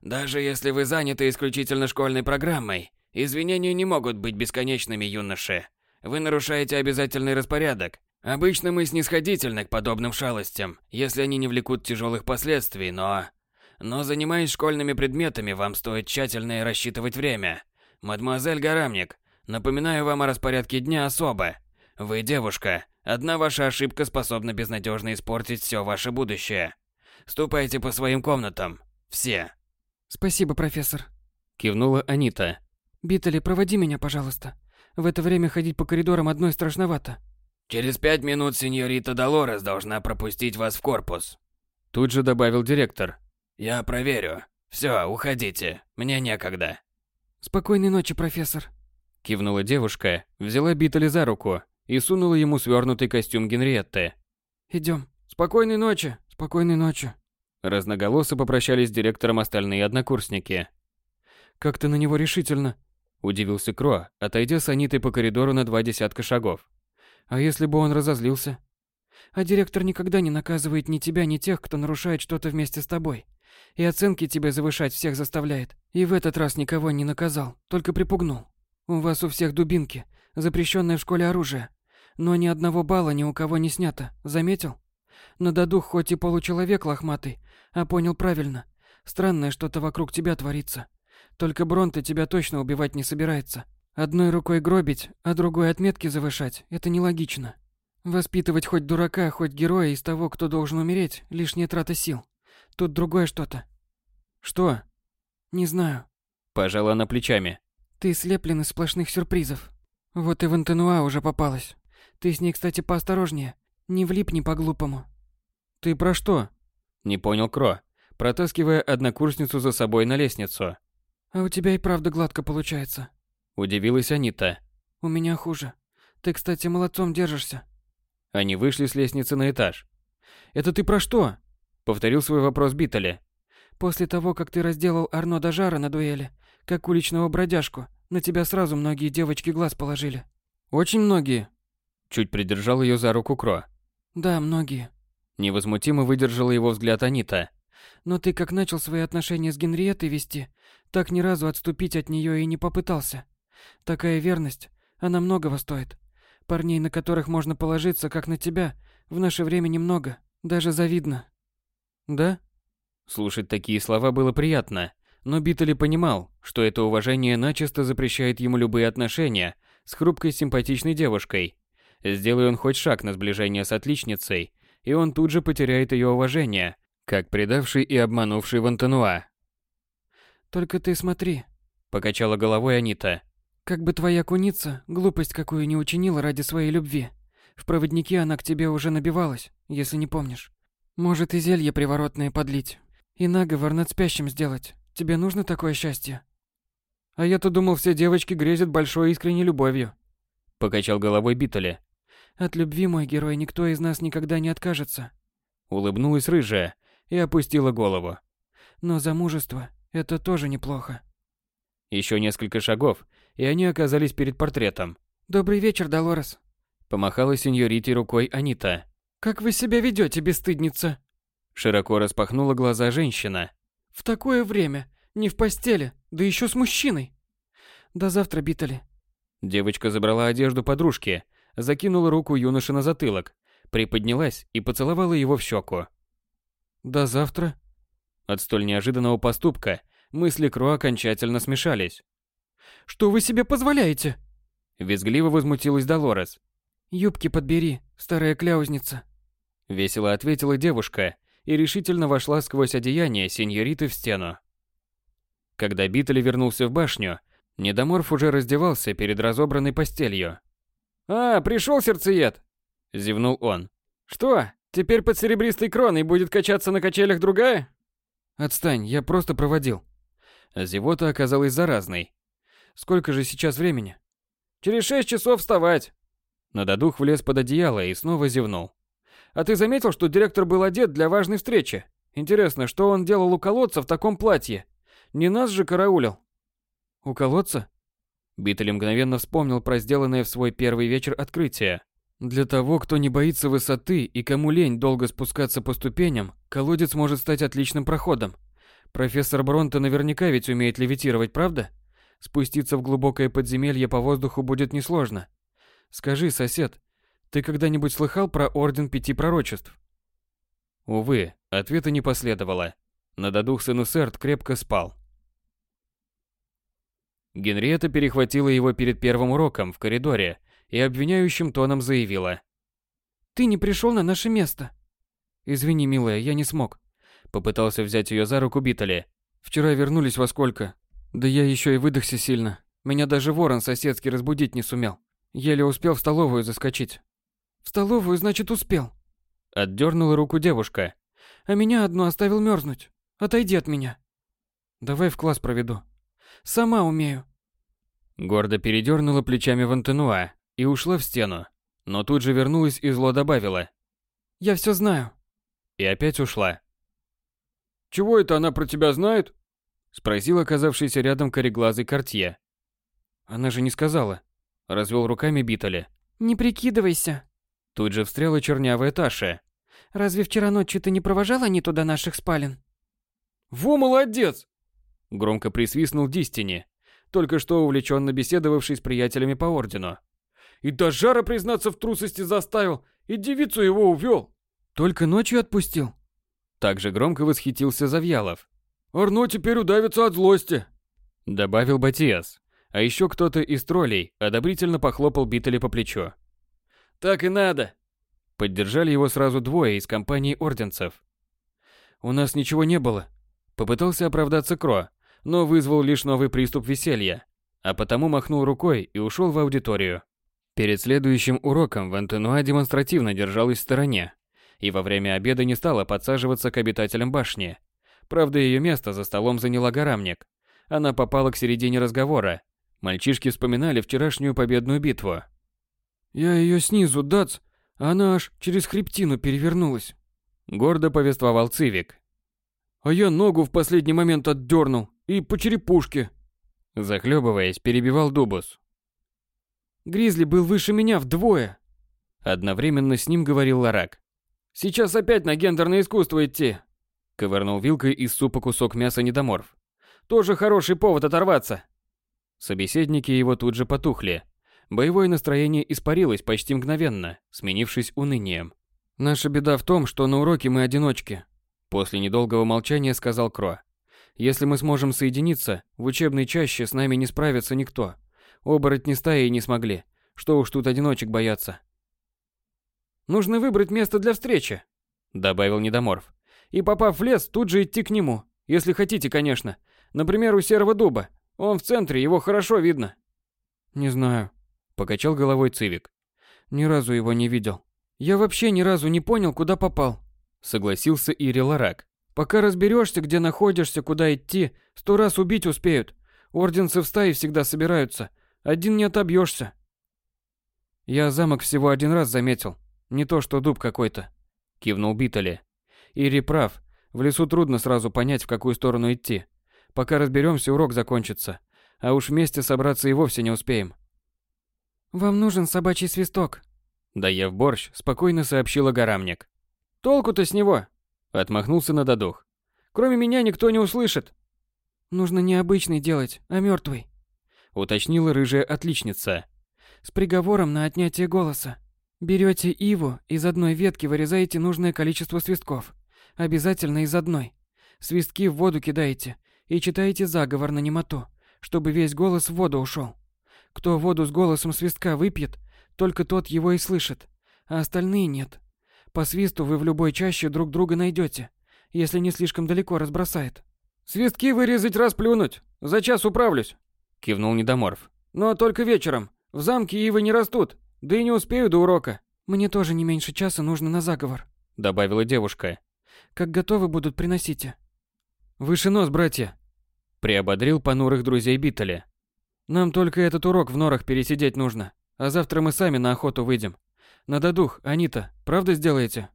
Даже если вы заняты исключительно школьной программой, извинения не могут быть бесконечными, юноши. Вы нарушаете обязательный распорядок. Обычно мы снисходительны к подобным шалостям, если они не влекут тяжелых последствий, но... Но занимаясь школьными предметами, вам стоит тщательно рассчитывать время. Мадемуазель Гарамник, напоминаю вам о распорядке дня особо. Вы девушка, одна ваша ошибка способна безнадежно испортить все ваше будущее. Ступайте по своим комнатам. Все. Спасибо, профессор. Кивнула Анита. Битали, проводи меня, пожалуйста. В это время ходить по коридорам одной страшновато. Через пять минут сеньорита Долорес должна пропустить вас в корпус. Тут же добавил директор. Я проверю. Все, уходите. Мне некогда. Спокойной ночи, профессор. Кивнула девушка, взяла Биттеля за руку и сунула ему свернутый костюм Генриетты. Идем. Спокойной ночи. Спокойной ночи. Разноголосо попрощались с директором остальные однокурсники. «Как ты на него решительно?» – удивился Кро, отойдя с Анитой по коридору на два десятка шагов. «А если бы он разозлился?» «А директор никогда не наказывает ни тебя, ни тех, кто нарушает что-то вместе с тобой. И оценки тебе завышать всех заставляет. И в этот раз никого не наказал, только припугнул. У вас у всех дубинки, запрещенное в школе оружие. Но ни одного балла ни у кого не снято, заметил? Но дадух хоть и получеловек лохматый, а понял правильно. Странное что-то вокруг тебя творится. Только Бронте тебя точно убивать не собирается. Одной рукой гробить, а другой отметки завышать – это нелогично. Воспитывать хоть дурака, хоть героя из того, кто должен умереть – лишняя трата сил. Тут другое что-то. Что? Не знаю. Пожала она плечами. Ты слеплен из сплошных сюрпризов. Вот и в Антенуа уже попалась. Ты с ней, кстати, поосторожнее. Не влипни по-глупому. Ты про что? Не понял Кро, протаскивая однокурсницу за собой на лестницу. А у тебя и правда гладко получается. Удивилась Анита. У меня хуже. Ты, кстати, молодцом держишься. Они вышли с лестницы на этаж. Это ты про что? Повторил свой вопрос Битали. После того, как ты разделал Арно Дажара на дуэли, как уличного бродяжку, на тебя сразу многие девочки глаз положили. Очень многие. Чуть придержал ее за руку Кро. Да, многие. Невозмутимо выдержала его взгляд Анита. Но ты как начал свои отношения с Генриеттой вести, так ни разу отступить от нее и не попытался. Такая верность, она многого стоит. Парней, на которых можно положиться, как на тебя, в наше время немного, даже завидно. Да? Слушать такие слова было приятно, но Биттели понимал, что это уважение начисто запрещает ему любые отношения с хрупкой симпатичной девушкой. Сделай он хоть шаг на сближение с отличницей, и он тут же потеряет ее уважение, как предавший и обманувший Вантануа. «Только ты смотри», — покачала головой Анита. «Как бы твоя куница глупость какую не учинила ради своей любви. В проводнике она к тебе уже набивалась, если не помнишь. Может и зелье приворотное подлить. И наговор над спящим сделать. Тебе нужно такое счастье?» «А я-то думал, все девочки грезят большой искренней любовью», — покачал головой Биттеле. От любви, мой герой, никто из нас никогда не откажется. Улыбнулась рыжая и опустила голову. Но замужество – это тоже неплохо. Еще несколько шагов, и они оказались перед портретом. «Добрый вечер, Долорес», – помахала сеньорите рукой Анита. «Как вы себя ведете, бесстыдница?» Широко распахнула глаза женщина. «В такое время, не в постели, да еще с мужчиной!» «До завтра, Битали». Девочка забрала одежду подружки закинула руку юноши на затылок, приподнялась и поцеловала его в щеку. «До завтра». От столь неожиданного поступка мысли Кро окончательно смешались. «Что вы себе позволяете?» Визгливо возмутилась Долорес. «Юбки подбери, старая кляузница». Весело ответила девушка и решительно вошла сквозь одеяние сеньориты в стену. Когда Биттель вернулся в башню, Недоморф уже раздевался перед разобранной постелью. «А, пришел сердцеед!» – зевнул он. «Что, теперь под серебристой кроной будет качаться на качелях другая?» «Отстань, я просто проводил». Зевота оказалась заразной. «Сколько же сейчас времени?» «Через шесть часов вставать!» Нададух влез под одеяло и снова зевнул. «А ты заметил, что директор был одет для важной встречи? Интересно, что он делал у колодца в таком платье? Не нас же караулил?» «У колодца?» Биттель мгновенно вспомнил про сделанное в свой первый вечер открытие. Для того, кто не боится высоты и кому лень долго спускаться по ступеням, колодец может стать отличным проходом. Профессор Бронте наверняка ведь умеет левитировать, правда? Спуститься в глубокое подземелье по воздуху будет несложно. Скажи, сосед, ты когда-нибудь слыхал про Орден Пяти Пророчеств? Увы, ответа не последовало. Нададух Сенусерт крепко спал. Генриетта перехватила его перед первым уроком в коридоре и обвиняющим тоном заявила. «Ты не пришел на наше место». «Извини, милая, я не смог». Попытался взять ее за руку Битали. «Вчера вернулись во сколько? Да я еще и выдохся сильно. Меня даже ворон соседский разбудить не сумел. Еле успел в столовую заскочить». В столовую, значит, успел. Отдернула руку девушка. А меня одну оставил мерзнуть. Отойди от меня. Давай в класс проведу. Сама умею. Гордо передернула плечами Вантенуа и ушла в стену. Но тут же вернулась и зло добавила. Я все знаю. И опять ушла. Чего это она про тебя знает? Спросил оказавшийся рядом кореглазый Кортье. Она же не сказала. Развел руками Битали. Не прикидывайся. Тут же встряла чернявая Таша. Разве вчера ночью ты не провожала не туда наших спален? Во, молодец! Громко присвистнул Дистини, только что увлеченно беседовавший с приятелями по ордену. И до жара признаться в трусости заставил, и девицу его увел. Только ночью отпустил. Также громко восхитился Завьялов. Арно теперь удавится от злости. Добавил Батиас. А еще кто-то из троллей одобрительно похлопал Битали по плечу. Так и надо. Поддержали его сразу двое из компании орденцев. У нас ничего не было. Попытался оправдаться Кро, но вызвал лишь новый приступ веселья, а потому махнул рукой и ушел в аудиторию. Перед следующим уроком Вантенуа демонстративно держалась в стороне и во время обеда не стала подсаживаться к обитателям башни. Правда, ее место за столом заняла Горамник. Она попала к середине разговора. Мальчишки вспоминали вчерашнюю победную битву. «Я ее снизу, дац, она аж через хребтину перевернулась», — гордо повествовал Цивик. «А я ногу в последний момент отдернул, и по черепушке». Захлебываясь, перебивал Дубус. «Гризли был выше меня вдвое», — одновременно с ним говорил Ларак. «Сейчас опять на гендерное искусство идти», — ковырнул вилкой из супа кусок мяса недоморф. «Тоже хороший повод оторваться». Собеседники его тут же потухли. Боевое настроение испарилось почти мгновенно, сменившись унынием. «Наша беда в том, что на уроке мы одиночки», — после недолгого молчания сказал Кро. «Если мы сможем соединиться, в учебной чаще с нами не справится никто. Оборотни стаи не смогли. Что уж тут одиночек бояться». Нужно выбрать место для встречи, добавил Недоморф. И попав в лес, тут же идти к нему, если хотите, конечно. Например, у серого дуба. Он в центре, его хорошо видно. Не знаю, покачал головой Цивик. Ни разу его не видел. Я вообще ни разу не понял, куда попал, согласился Ири Ларак. Пока разберешься, где находишься, куда идти, сто раз убить успеют. Орденцы в стае всегда собираются. Один не отобьешься. Я замок всего один раз заметил. Не то что дуб какой-то, кивнул Битали. Ири прав. В лесу трудно сразу понять, в какую сторону идти. Пока разберемся, урок закончится. А уж вместе собраться и вовсе не успеем. Вам нужен собачий свисток. Доев борщ, спокойно сообщила Горамник. Толку-то с него? Отмахнулся на додух. Кроме меня никто не услышит. Нужно не обычный делать, а мертвый. Уточнила рыжая отличница. С приговором на отнятие голоса. Берете иву, из одной ветки вырезаете нужное количество свистков. Обязательно из одной. Свистки в воду кидаете и читаете заговор на немоту, чтобы весь голос в воду ушел. Кто воду с голосом свистка выпьет, только тот его и слышит, а остальные нет. По свисту вы в любой чаще друг друга найдете, если не слишком далеко разбросает. Свистки вырезать раз плюнуть. За час управлюсь. Кивнул Недоморф. Но только вечером. В замке ивы не растут. Да и не успею до урока. Мне тоже не меньше часа нужно на заговор, добавила девушка. Как готовы будут, приносите. Выше нос, братья, приободрил понурых друзей Биттеля. Нам только этот урок в норах пересидеть нужно, а завтра мы сами на охоту выйдем. Надо дух, Анита, правда сделаете?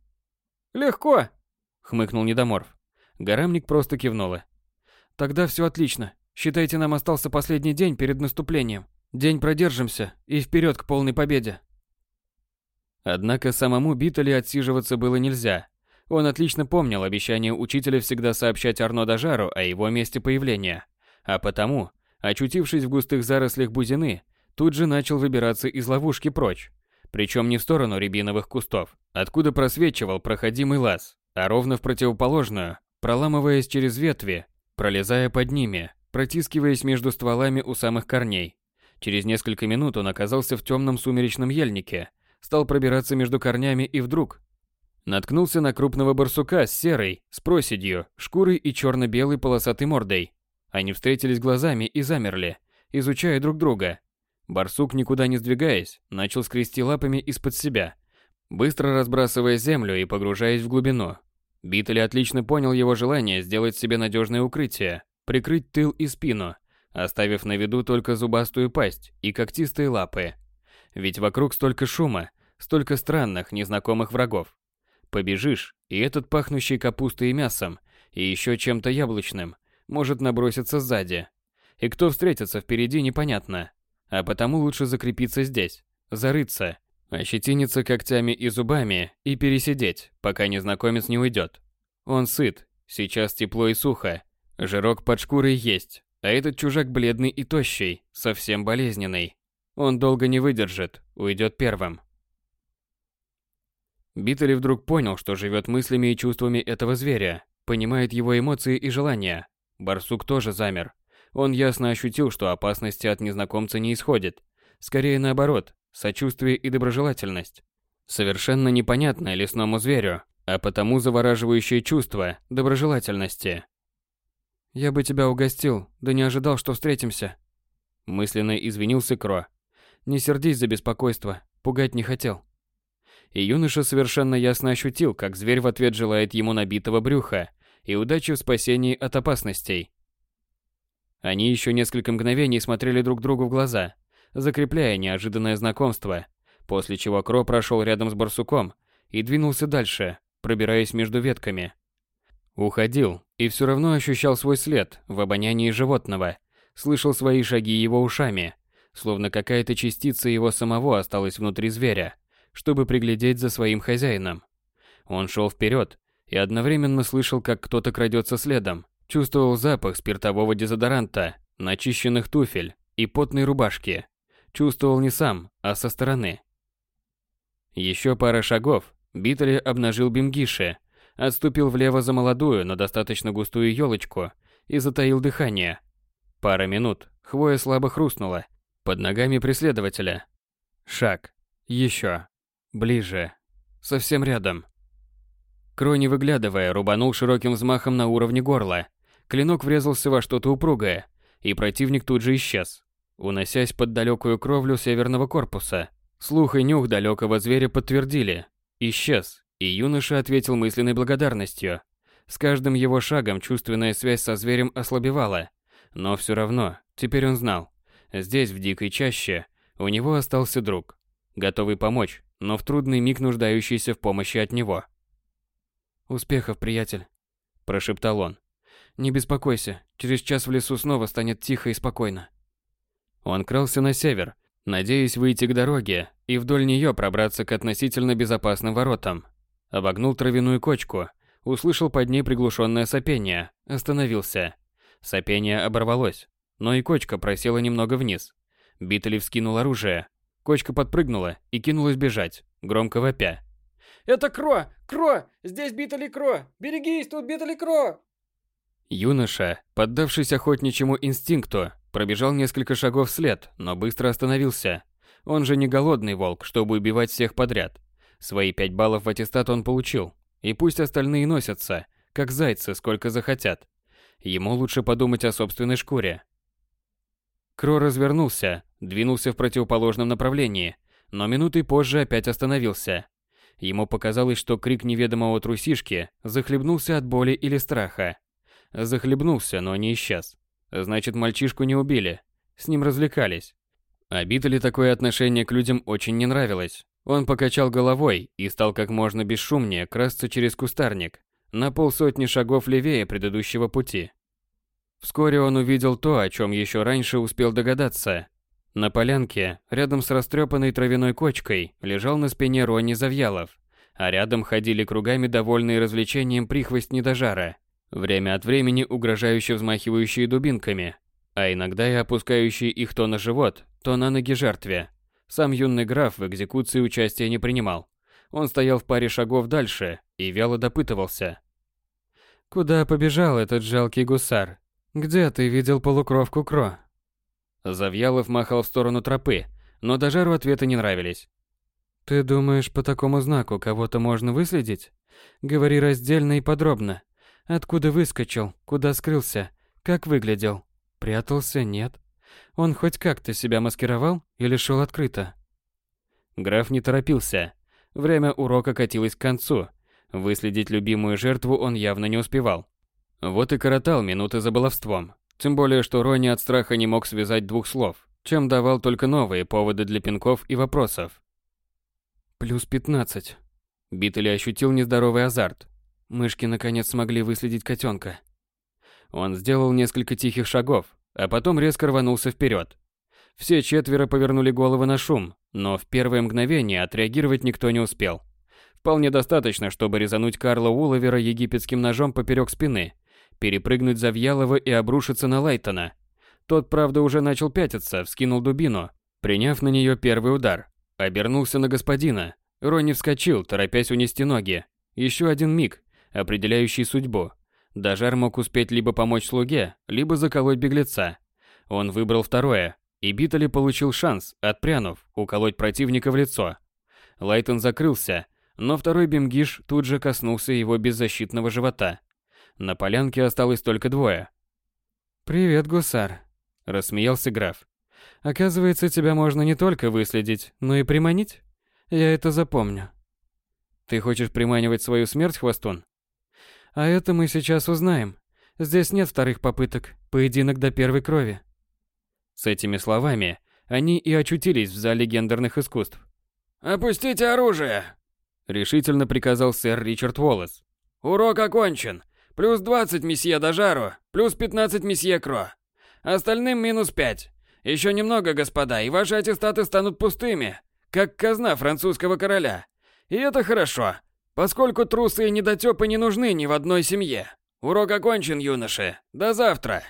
Легко, хмыкнул Недоморф. Горамник просто кивнула. Тогда все отлично. Считайте, нам остался последний день перед наступлением. День продержимся и вперед к полной победе. Однако самому Битали отсиживаться было нельзя. Он отлично помнил обещание учителя всегда сообщать Арно Дажару о его месте появления. А потому, очутившись в густых зарослях бузины, тут же начал выбираться из ловушки прочь. Причем не в сторону рябиновых кустов, откуда просвечивал проходимый лаз, а ровно в противоположную, проламываясь через ветви, пролезая под ними, протискиваясь между стволами у самых корней. Через несколько минут он оказался в темном сумеречном ельнике, стал пробираться между корнями и вдруг наткнулся на крупного барсука с серой, с проседью, шкурой и черно-белой полосатой мордой. Они встретились глазами и замерли, изучая друг друга. Барсук, никуда не сдвигаясь, начал скрести лапами из-под себя, быстро разбрасывая землю и погружаясь в глубину. Битли отлично понял его желание сделать себе надежное укрытие, прикрыть тыл и спину, оставив на виду только зубастую пасть и когтистые лапы. Ведь вокруг столько шума, столько странных, незнакомых врагов. Побежишь, и этот пахнущий капустой и мясом, и еще чем-то яблочным, может наброситься сзади. И кто встретится впереди, непонятно. А потому лучше закрепиться здесь, зарыться, ощетиниться когтями и зубами и пересидеть, пока незнакомец не уйдет. Он сыт, сейчас тепло и сухо, жирок под шкурой есть, а этот чужак бледный и тощий, совсем болезненный. Он долго не выдержит, уйдет первым. Биттели вдруг понял, что живет мыслями и чувствами этого зверя, понимает его эмоции и желания. Барсук тоже замер. Он ясно ощутил, что опасности от незнакомца не исходит. Скорее наоборот, сочувствие и доброжелательность. Совершенно непонятное лесному зверю, а потому завораживающее чувство доброжелательности. «Я бы тебя угостил, да не ожидал, что встретимся», – мысленно извинился Кро. «Не сердись за беспокойство, пугать не хотел». И юноша совершенно ясно ощутил, как зверь в ответ желает ему набитого брюха и удачи в спасении от опасностей. Они еще несколько мгновений смотрели друг другу в глаза, закрепляя неожиданное знакомство, после чего Кро прошел рядом с барсуком и двинулся дальше, пробираясь между ветками. Уходил и все равно ощущал свой след в обонянии животного, слышал свои шаги его ушами, словно какая-то частица его самого осталась внутри зверя чтобы приглядеть за своим хозяином. Он шел вперед и одновременно слышал, как кто-то крадется следом, чувствовал запах спиртового дезодоранта, начищенных туфель и потной рубашки. Чувствовал не сам, а со стороны. Еще пара шагов, Биттель обнажил Бимгиши, отступил влево за молодую, но достаточно густую елочку и затаил дыхание. Пара минут, хвоя слабо хрустнула, под ногами преследователя. Шаг. Еще. Ближе. Совсем рядом. Крони, выглядывая, рубанул широким взмахом на уровне горла. Клинок врезался во что-то упругое, и противник тут же исчез, уносясь под далекую кровлю северного корпуса. Слух и нюх далекого зверя подтвердили. Исчез, и юноша ответил мысленной благодарностью. С каждым его шагом чувственная связь со зверем ослабевала. Но все равно, теперь он знал. Здесь, в дикой чаще, у него остался друг, готовый помочь, но в трудный миг нуждающийся в помощи от него. «Успехов, приятель», – прошептал он. «Не беспокойся, через час в лесу снова станет тихо и спокойно». Он крался на север, надеясь выйти к дороге и вдоль нее пробраться к относительно безопасным воротам. Обогнул травяную кочку, услышал под ней приглушенное сопение, остановился. Сопение оборвалось, но и кочка просела немного вниз. Биттель вскинул оружие, Кочка подпрыгнула и кинулась бежать, громко вопя. «Это Кро! Кро! Здесь Битали Кро! Берегись, тут Битали Кро!» Юноша, поддавшись охотничьему инстинкту, пробежал несколько шагов вслед, но быстро остановился. Он же не голодный волк, чтобы убивать всех подряд. Свои пять баллов в аттестат он получил. И пусть остальные носятся, как зайцы, сколько захотят. Ему лучше подумать о собственной шкуре. Кро развернулся, двинулся в противоположном направлении, но минутой позже опять остановился. Ему показалось, что крик неведомого трусишки захлебнулся от боли или страха. Захлебнулся, но не исчез. Значит, мальчишку не убили. С ним развлекались. Битали такое отношение к людям очень не нравилось. Он покачал головой и стал как можно бесшумнее красться через кустарник, на полсотни шагов левее предыдущего пути. Вскоре он увидел то, о чем еще раньше успел догадаться. На полянке, рядом с растрепанной травяной кочкой, лежал на спине Ронни Завьялов, а рядом ходили кругами довольные развлечением прихвость недожара, время от времени угрожающе взмахивающие дубинками, а иногда и опускающие их то на живот, то на ноги жертве. Сам юный граф в экзекуции участия не принимал. Он стоял в паре шагов дальше и вяло допытывался. «Куда побежал этот жалкий гусар? «Где ты видел полукровку Кро?» Завьялов махал в сторону тропы, но Дожару ответы не нравились. «Ты думаешь, по такому знаку кого-то можно выследить? Говори раздельно и подробно. Откуда выскочил, куда скрылся, как выглядел? Прятался, нет? Он хоть как-то себя маскировал или шел открыто?» Граф не торопился. Время урока катилось к концу. Выследить любимую жертву он явно не успевал. Вот и коротал минуты за баловством. Тем более, что Рони от страха не мог связать двух слов, чем давал только новые поводы для пинков и вопросов. Плюс пятнадцать. Биттель ощутил нездоровый азарт. Мышки наконец смогли выследить котенка. Он сделал несколько тихих шагов, а потом резко рванулся вперед. Все четверо повернули головы на шум, но в первое мгновение отреагировать никто не успел. Вполне достаточно, чтобы резануть Карла Уловера египетским ножом поперек спины, перепрыгнуть Завьялова и обрушиться на Лайтона. Тот, правда, уже начал пятиться, вскинул дубину, приняв на нее первый удар. Обернулся на господина. Ронни вскочил, торопясь унести ноги. Еще один миг, определяющий судьбу. Дажар мог успеть либо помочь слуге, либо заколоть беглеца. Он выбрал второе, и Биттели получил шанс, отпрянув, уколоть противника в лицо. Лайтон закрылся, но второй бимгиш тут же коснулся его беззащитного живота. На полянке осталось только двое. «Привет, гусар», – рассмеялся граф. «Оказывается, тебя можно не только выследить, но и приманить? Я это запомню». «Ты хочешь приманивать свою смерть, Хвостун?» А это мы сейчас узнаем. Здесь нет вторых попыток. Поединок до первой крови. С этими словами они и очутились в зале гендерных искусств. «Опустите оружие!» – решительно приказал сэр Ричард Уоллес. «Урок окончен. Плюс 20 месье Дажару, плюс 15 месье Кро. Остальным минус 5. Еще немного, господа, и ваши аттестаты станут пустыми, как казна французского короля. И это хорошо. Поскольку трусы и недотёпы не нужны ни в одной семье. Урок окончен, юноши. До завтра.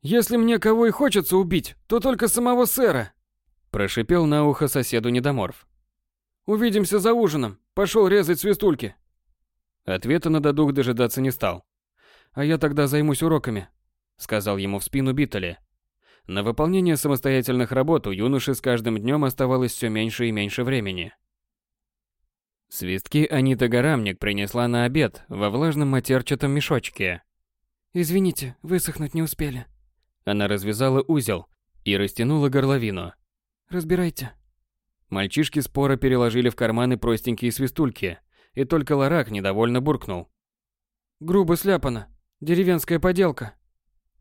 Если мне кого и хочется убить, то только самого сэра. Прошипел на ухо соседу недоморф. Увидимся за ужином. Пошел резать свистульки. Ответа на додух дожидаться не стал. А я тогда займусь уроками, сказал ему в спину Биттели. На выполнение самостоятельных работ у юноши с каждым днем оставалось все меньше и меньше времени. Свистки Анита Гарамник принесла на обед во влажном матерчатом мешочке. «Извините, высохнуть не успели». Она развязала узел и растянула горловину. «Разбирайте». Мальчишки споро переложили в карманы простенькие свистульки, и только Ларак недовольно буркнул. «Грубо сляпано. Деревенская поделка».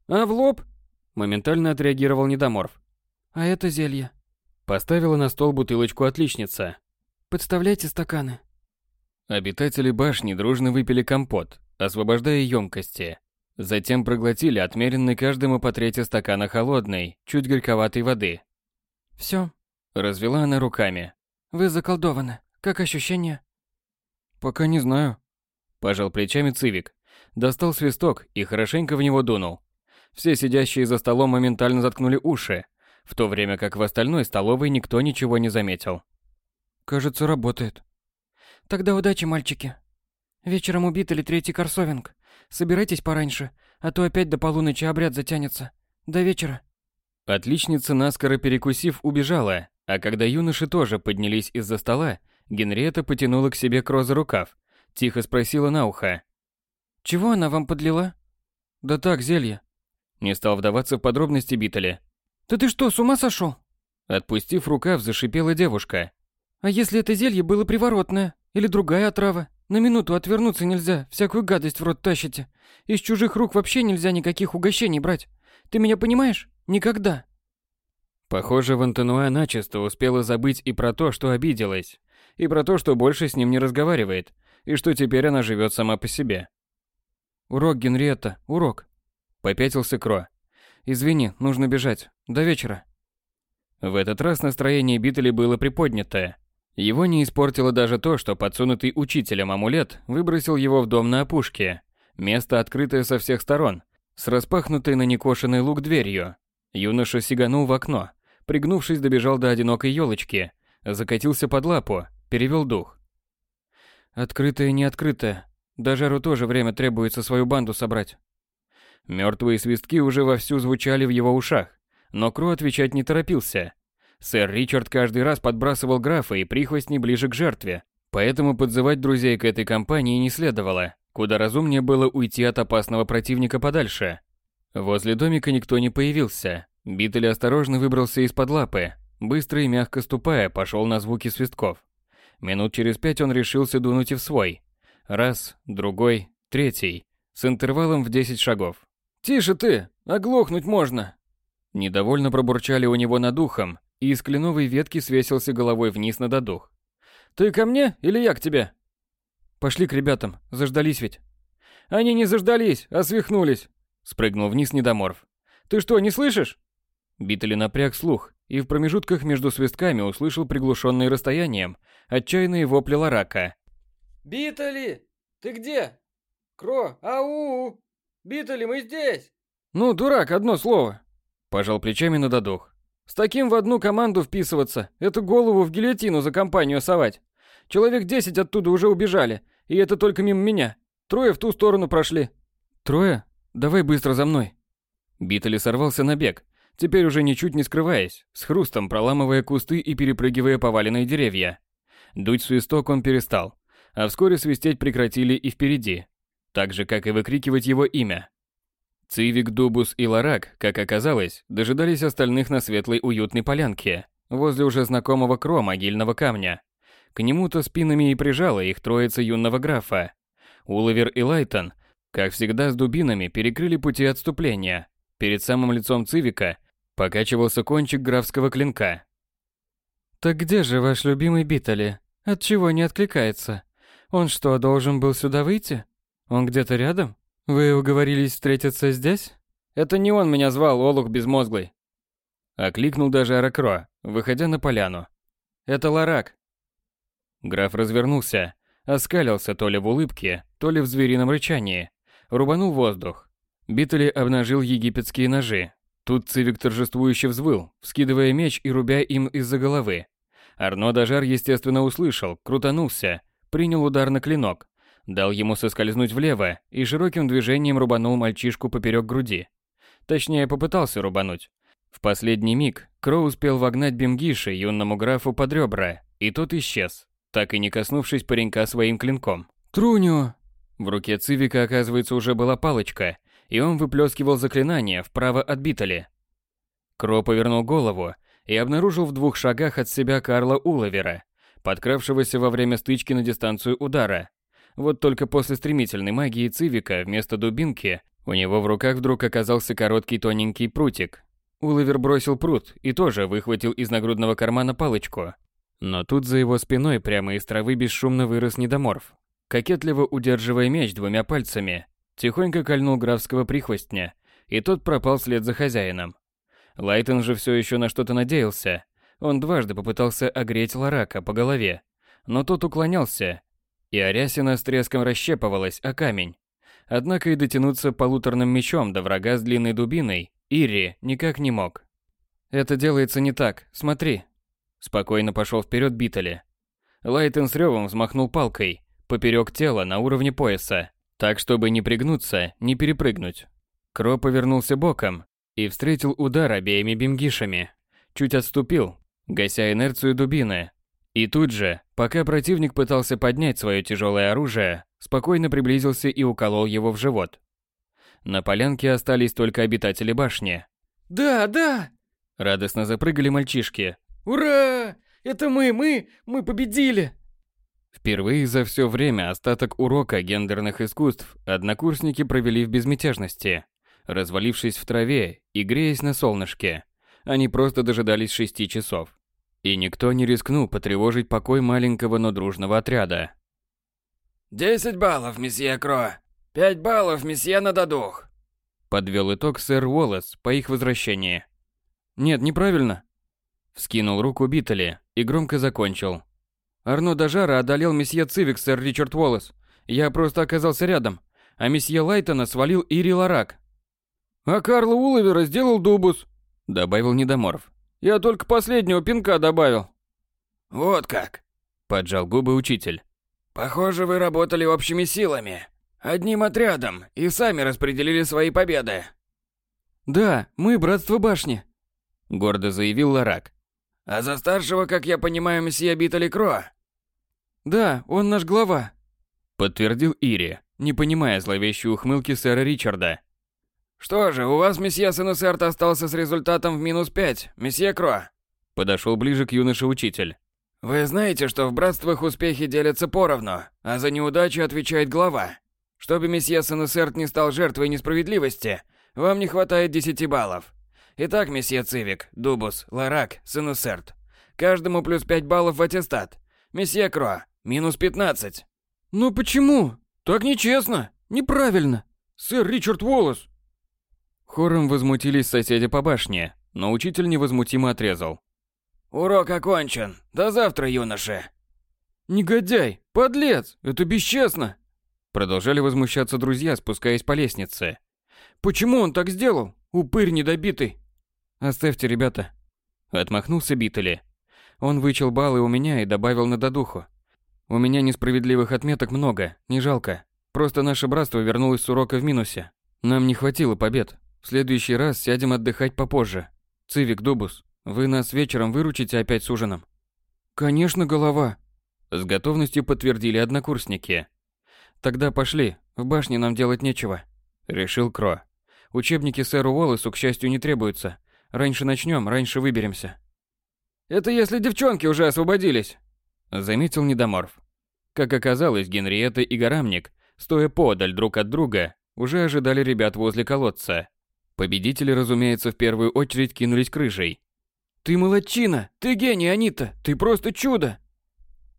«А в лоб?» Моментально отреагировал недоморф. «А это зелье». Поставила на стол бутылочку отличница. Подставляйте стаканы. Обитатели башни дружно выпили компот, освобождая емкости. Затем проглотили отмеренный каждому по трети стакана холодной, чуть горьковатой воды. Все. Развела она руками. Вы заколдованы. Как ощущения? Пока не знаю. Пожал плечами Цивик. Достал свисток и хорошенько в него дунул. Все сидящие за столом моментально заткнули уши, в то время как в остальной столовой никто ничего не заметил. Кажется, работает. Тогда удачи, мальчики. Вечером убит или третий Корсовинг. Собирайтесь пораньше, а то опять до полуночи обряд затянется. До вечера. Отличница, наскоро перекусив, убежала, а когда юноши тоже поднялись из-за стола, Генриетта потянула к себе Кро за рукав, тихо спросила на ухо. «Чего она вам подлила?» «Да так, зелье». Не стал вдаваться в подробности Битали. «Да ты что, с ума сошел?» Отпустив рукав, зашипела девушка. А если это зелье было приворотное? Или другая отрава? На минуту отвернуться нельзя, всякую гадость в рот тащите. Из чужих рук вообще нельзя никаких угощений брать. Ты меня понимаешь? Никогда. Похоже, Вантенуа начисто успела забыть и про то, что обиделась, и про то, что больше с ним не разговаривает, и что теперь она живет сама по себе. «Урок, Генриетта, урок», — попятился Кро. «Извини, нужно бежать. До вечера». В этот раз настроение Битали было приподнятое. Его не испортило даже то, что подсунутый учителем амулет выбросил его в дом на опушке. Место открытое со всех сторон, с распахнутой на некошенный лук дверью. Юноша сиганул в окно, пригнувшись, добежал до одинокой елочки, закатился под лапу, перевел дух. Открытое не открытое. Дажару тоже время требуется свою банду собрать. Мертвые свистки уже вовсю звучали в его ушах, но Кру отвечать не торопился. Сэр Ричард каждый раз подбрасывал графа и прихвостней ближе к жертве, поэтому подзывать друзей к этой компании не следовало. Куда разумнее было уйти от опасного противника подальше. Возле домика никто не появился. Биттель осторожно выбрался из-под лапы, быстро и мягко ступая, пошел на звуки свистков. Минут через пять он решился дунуть и в свой. Раз, другой, третий, с интервалом в десять шагов. «Тише ты, оглохнуть можно!» Недовольно пробурчали у него над ухом, и из кленовой ветки свесился головой вниз на додух. «Ты ко мне или я к тебе?» «Пошли к ребятам, заждались ведь». «Они не заждались, а свихнулись!» Спрыгнул вниз недоморф. «Ты что, не слышишь?» Битали напряг слух, и в промежутках между свистками услышал приглушенные расстоянием отчаянные вопли Ларака. «Битали! Ты где? Кро, ау! Битали, мы здесь!» «Ну, дурак, одно слово!» Пожал плечами на додох. «С таким в одну команду вписываться, эту голову в гильотину за компанию совать. Человек десять оттуда уже убежали, и это только мимо меня. Трое в ту сторону прошли». «Трое? Давай быстро за мной». Битали сорвался на бег, теперь уже ничуть не скрываясь, с хрустом проламывая кусты и перепрыгивая поваленные деревья. Дуть свисток он перестал, а вскоре свистеть прекратили и впереди, так же, как и выкрикивать его имя. Цивик, Дубус и Ларак, как оказалось, дожидались остальных на светлой уютной полянке, возле уже знакомого кро могильного камня. К нему-то спинами и прижала их троица юного графа. Уловер и Лайтон, как всегда с дубинами, перекрыли пути отступления. Перед самым лицом Цивика покачивался кончик графского клинка. «Так где же ваш любимый Битали? Отчего не откликается? Он что, должен был сюда выйти? Он где-то рядом? Вы уговорились встретиться здесь?» «Это не он меня звал, олух безмозглый!» Окликнул даже Аракро, выходя на поляну. «Это Ларак!» Граф развернулся, оскалился то ли в улыбке, то ли в зверином рычании, рубанул воздух. Битали обнажил египетские ножи. Тут Цивик торжествующе взвыл, вскидывая меч и рубя им из-за головы. Арно Дажар, естественно, услышал, крутанулся, принял удар на клинок, дал ему соскользнуть влево и широким движением рубанул мальчишку поперек груди. Точнее, попытался рубануть. В последний миг Кро успел вогнать Бемгиши юному графу под ребра, и тот исчез, так и не коснувшись паренька своим клинком. «Труню!» В руке Цивика, оказывается, уже была палочка, и он выплескивал заклинание вправо от Битали. Кро повернул голову и обнаружил в двух шагах от себя Карла Уловера, подкравшегося во время стычки на дистанцию удара. Вот только после стремительной магии Цивика вместо дубинки у него в руках вдруг оказался короткий тоненький прутик. Уловер бросил прут и тоже выхватил из нагрудного кармана палочку. Но тут за его спиной прямо из травы бесшумно вырос недоморф. Кокетливо удерживая меч двумя пальцами, тихонько кольнул графского прихвостня, и тот пропал вслед за хозяином. Лайтон же все еще на что-то надеялся. Он дважды попытался огреть Ларака по голове, но тот уклонялся, и Арясина с треском расщепывалась о камень. Однако и дотянуться полуторным мечом до врага с длинной дубиной Ири никак не мог. «Это делается не так, смотри». Спокойно пошел вперед Битали. Лайтон с ревом взмахнул палкой, поперек тела на уровне пояса, так чтобы не пригнуться, не перепрыгнуть. Кро повернулся боком и встретил удар обеими бимгишами. Чуть отступил, гася инерцию дубины. И тут же, пока противник пытался поднять свое тяжелое оружие, спокойно приблизился и уколол его в живот. На полянке остались только обитатели башни. «Да, да!» Радостно запрыгали мальчишки. «Ура! Это мы, мы, мы победили!» Впервые за все время остаток урока гендерных искусств однокурсники провели в безмятежности, развалившись в траве и греясь на солнышке. Они просто дожидались шести часов. И никто не рискнул потревожить покой маленького, но дружного отряда. «Десять баллов, месье Кро! Пять баллов, месье Нададух!» Подвел итог сэр Уоллес по их возвращении. «Нет, неправильно!» Вскинул руку Биттели и громко закончил. Арно Дажара одолел месье Цивик, сэр Ричард Уоллес. Я просто оказался рядом. А месье Лайтона свалил Ири Ларак. А Карла Уловера сделал Дубус, добавил Недоморф. Я только последнего пинка добавил. Вот как, поджал губы учитель. Похоже, вы работали общими силами, одним отрядом и сами распределили свои победы. Да, мы братство башни, гордо заявил Ларак. А за старшего, как я понимаю, месье Битали Кро. Да, он наш глава, подтвердил Ири, не понимая зловещей ухмылки сэра Ричарда. Что же, у вас месье Сенусерт остался с результатом в минус пять, месье Кро. Подошел ближе к юноше учитель. Вы знаете, что в братствах успехи делятся поровну, а за неудачу отвечает глава. Чтобы месье Сенесерт не стал жертвой несправедливости, вам не хватает 10 баллов. Итак, месье Цивик, Дубус, Ларак, Сенесерт. Каждому плюс 5 баллов в аттестат. Месье Кро, минус 15. Ну почему? Так нечестно. Неправильно. Сэр Ричард Уоллес. Хором возмутились соседи по башне, но учитель невозмутимо отрезал. Урок окончен. До завтра, юноши. Негодяй, подлец, это бесчестно. Продолжали возмущаться друзья, спускаясь по лестнице. Почему он так сделал? Упырь недобитый. Оставьте, ребята. Отмахнулся Битали. Он вычел баллы у меня и добавил на додуху. У меня несправедливых отметок много, не жалко. Просто наше братство вернулось с урока в минусе. Нам не хватило побед. В следующий раз сядем отдыхать попозже. Цивик, Дубус, вы нас вечером выручите опять с ужином? Конечно, голова. С готовностью подтвердили однокурсники. Тогда пошли, в башне нам делать нечего. Решил Кро. Учебники сэру Уоллесу, к счастью, не требуются. Раньше начнем, раньше выберемся. Это если девчонки уже освободились. Заметил Недоморф. Как оказалось, Генриетта и Горамник, стоя подаль друг от друга, уже ожидали ребят возле колодца. Победители, разумеется, в первую очередь кинулись к рыжей. Ты молодчина! Ты гений, Анита! Ты просто чудо!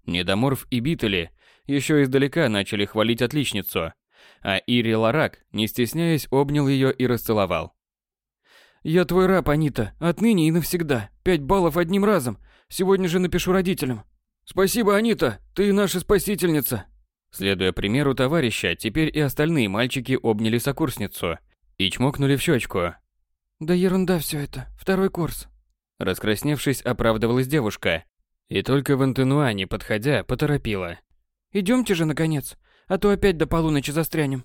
Недоморф и Битали еще издалека начали хвалить отличницу, а Ири Ларак, не стесняясь, обнял ее и расцеловал. «Я твой раб, Анита, отныне и навсегда. Пять баллов одним разом. Сегодня же напишу родителям. Спасибо, Анита, ты наша спасительница». Следуя примеру товарища, теперь и остальные мальчики обняли сокурсницу и чмокнули в щечку. «Да ерунда все это. Второй курс. Раскрасневшись, оправдывалась девушка. И только в Антенуане, подходя, поторопила. Идемте же, наконец, а то опять до полуночи застрянем.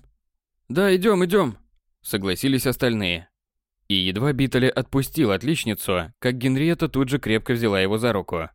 Да, идем, идем, согласились остальные. И едва Битали отпустил отличницу, как Генриетта тут же крепко взяла его за руку.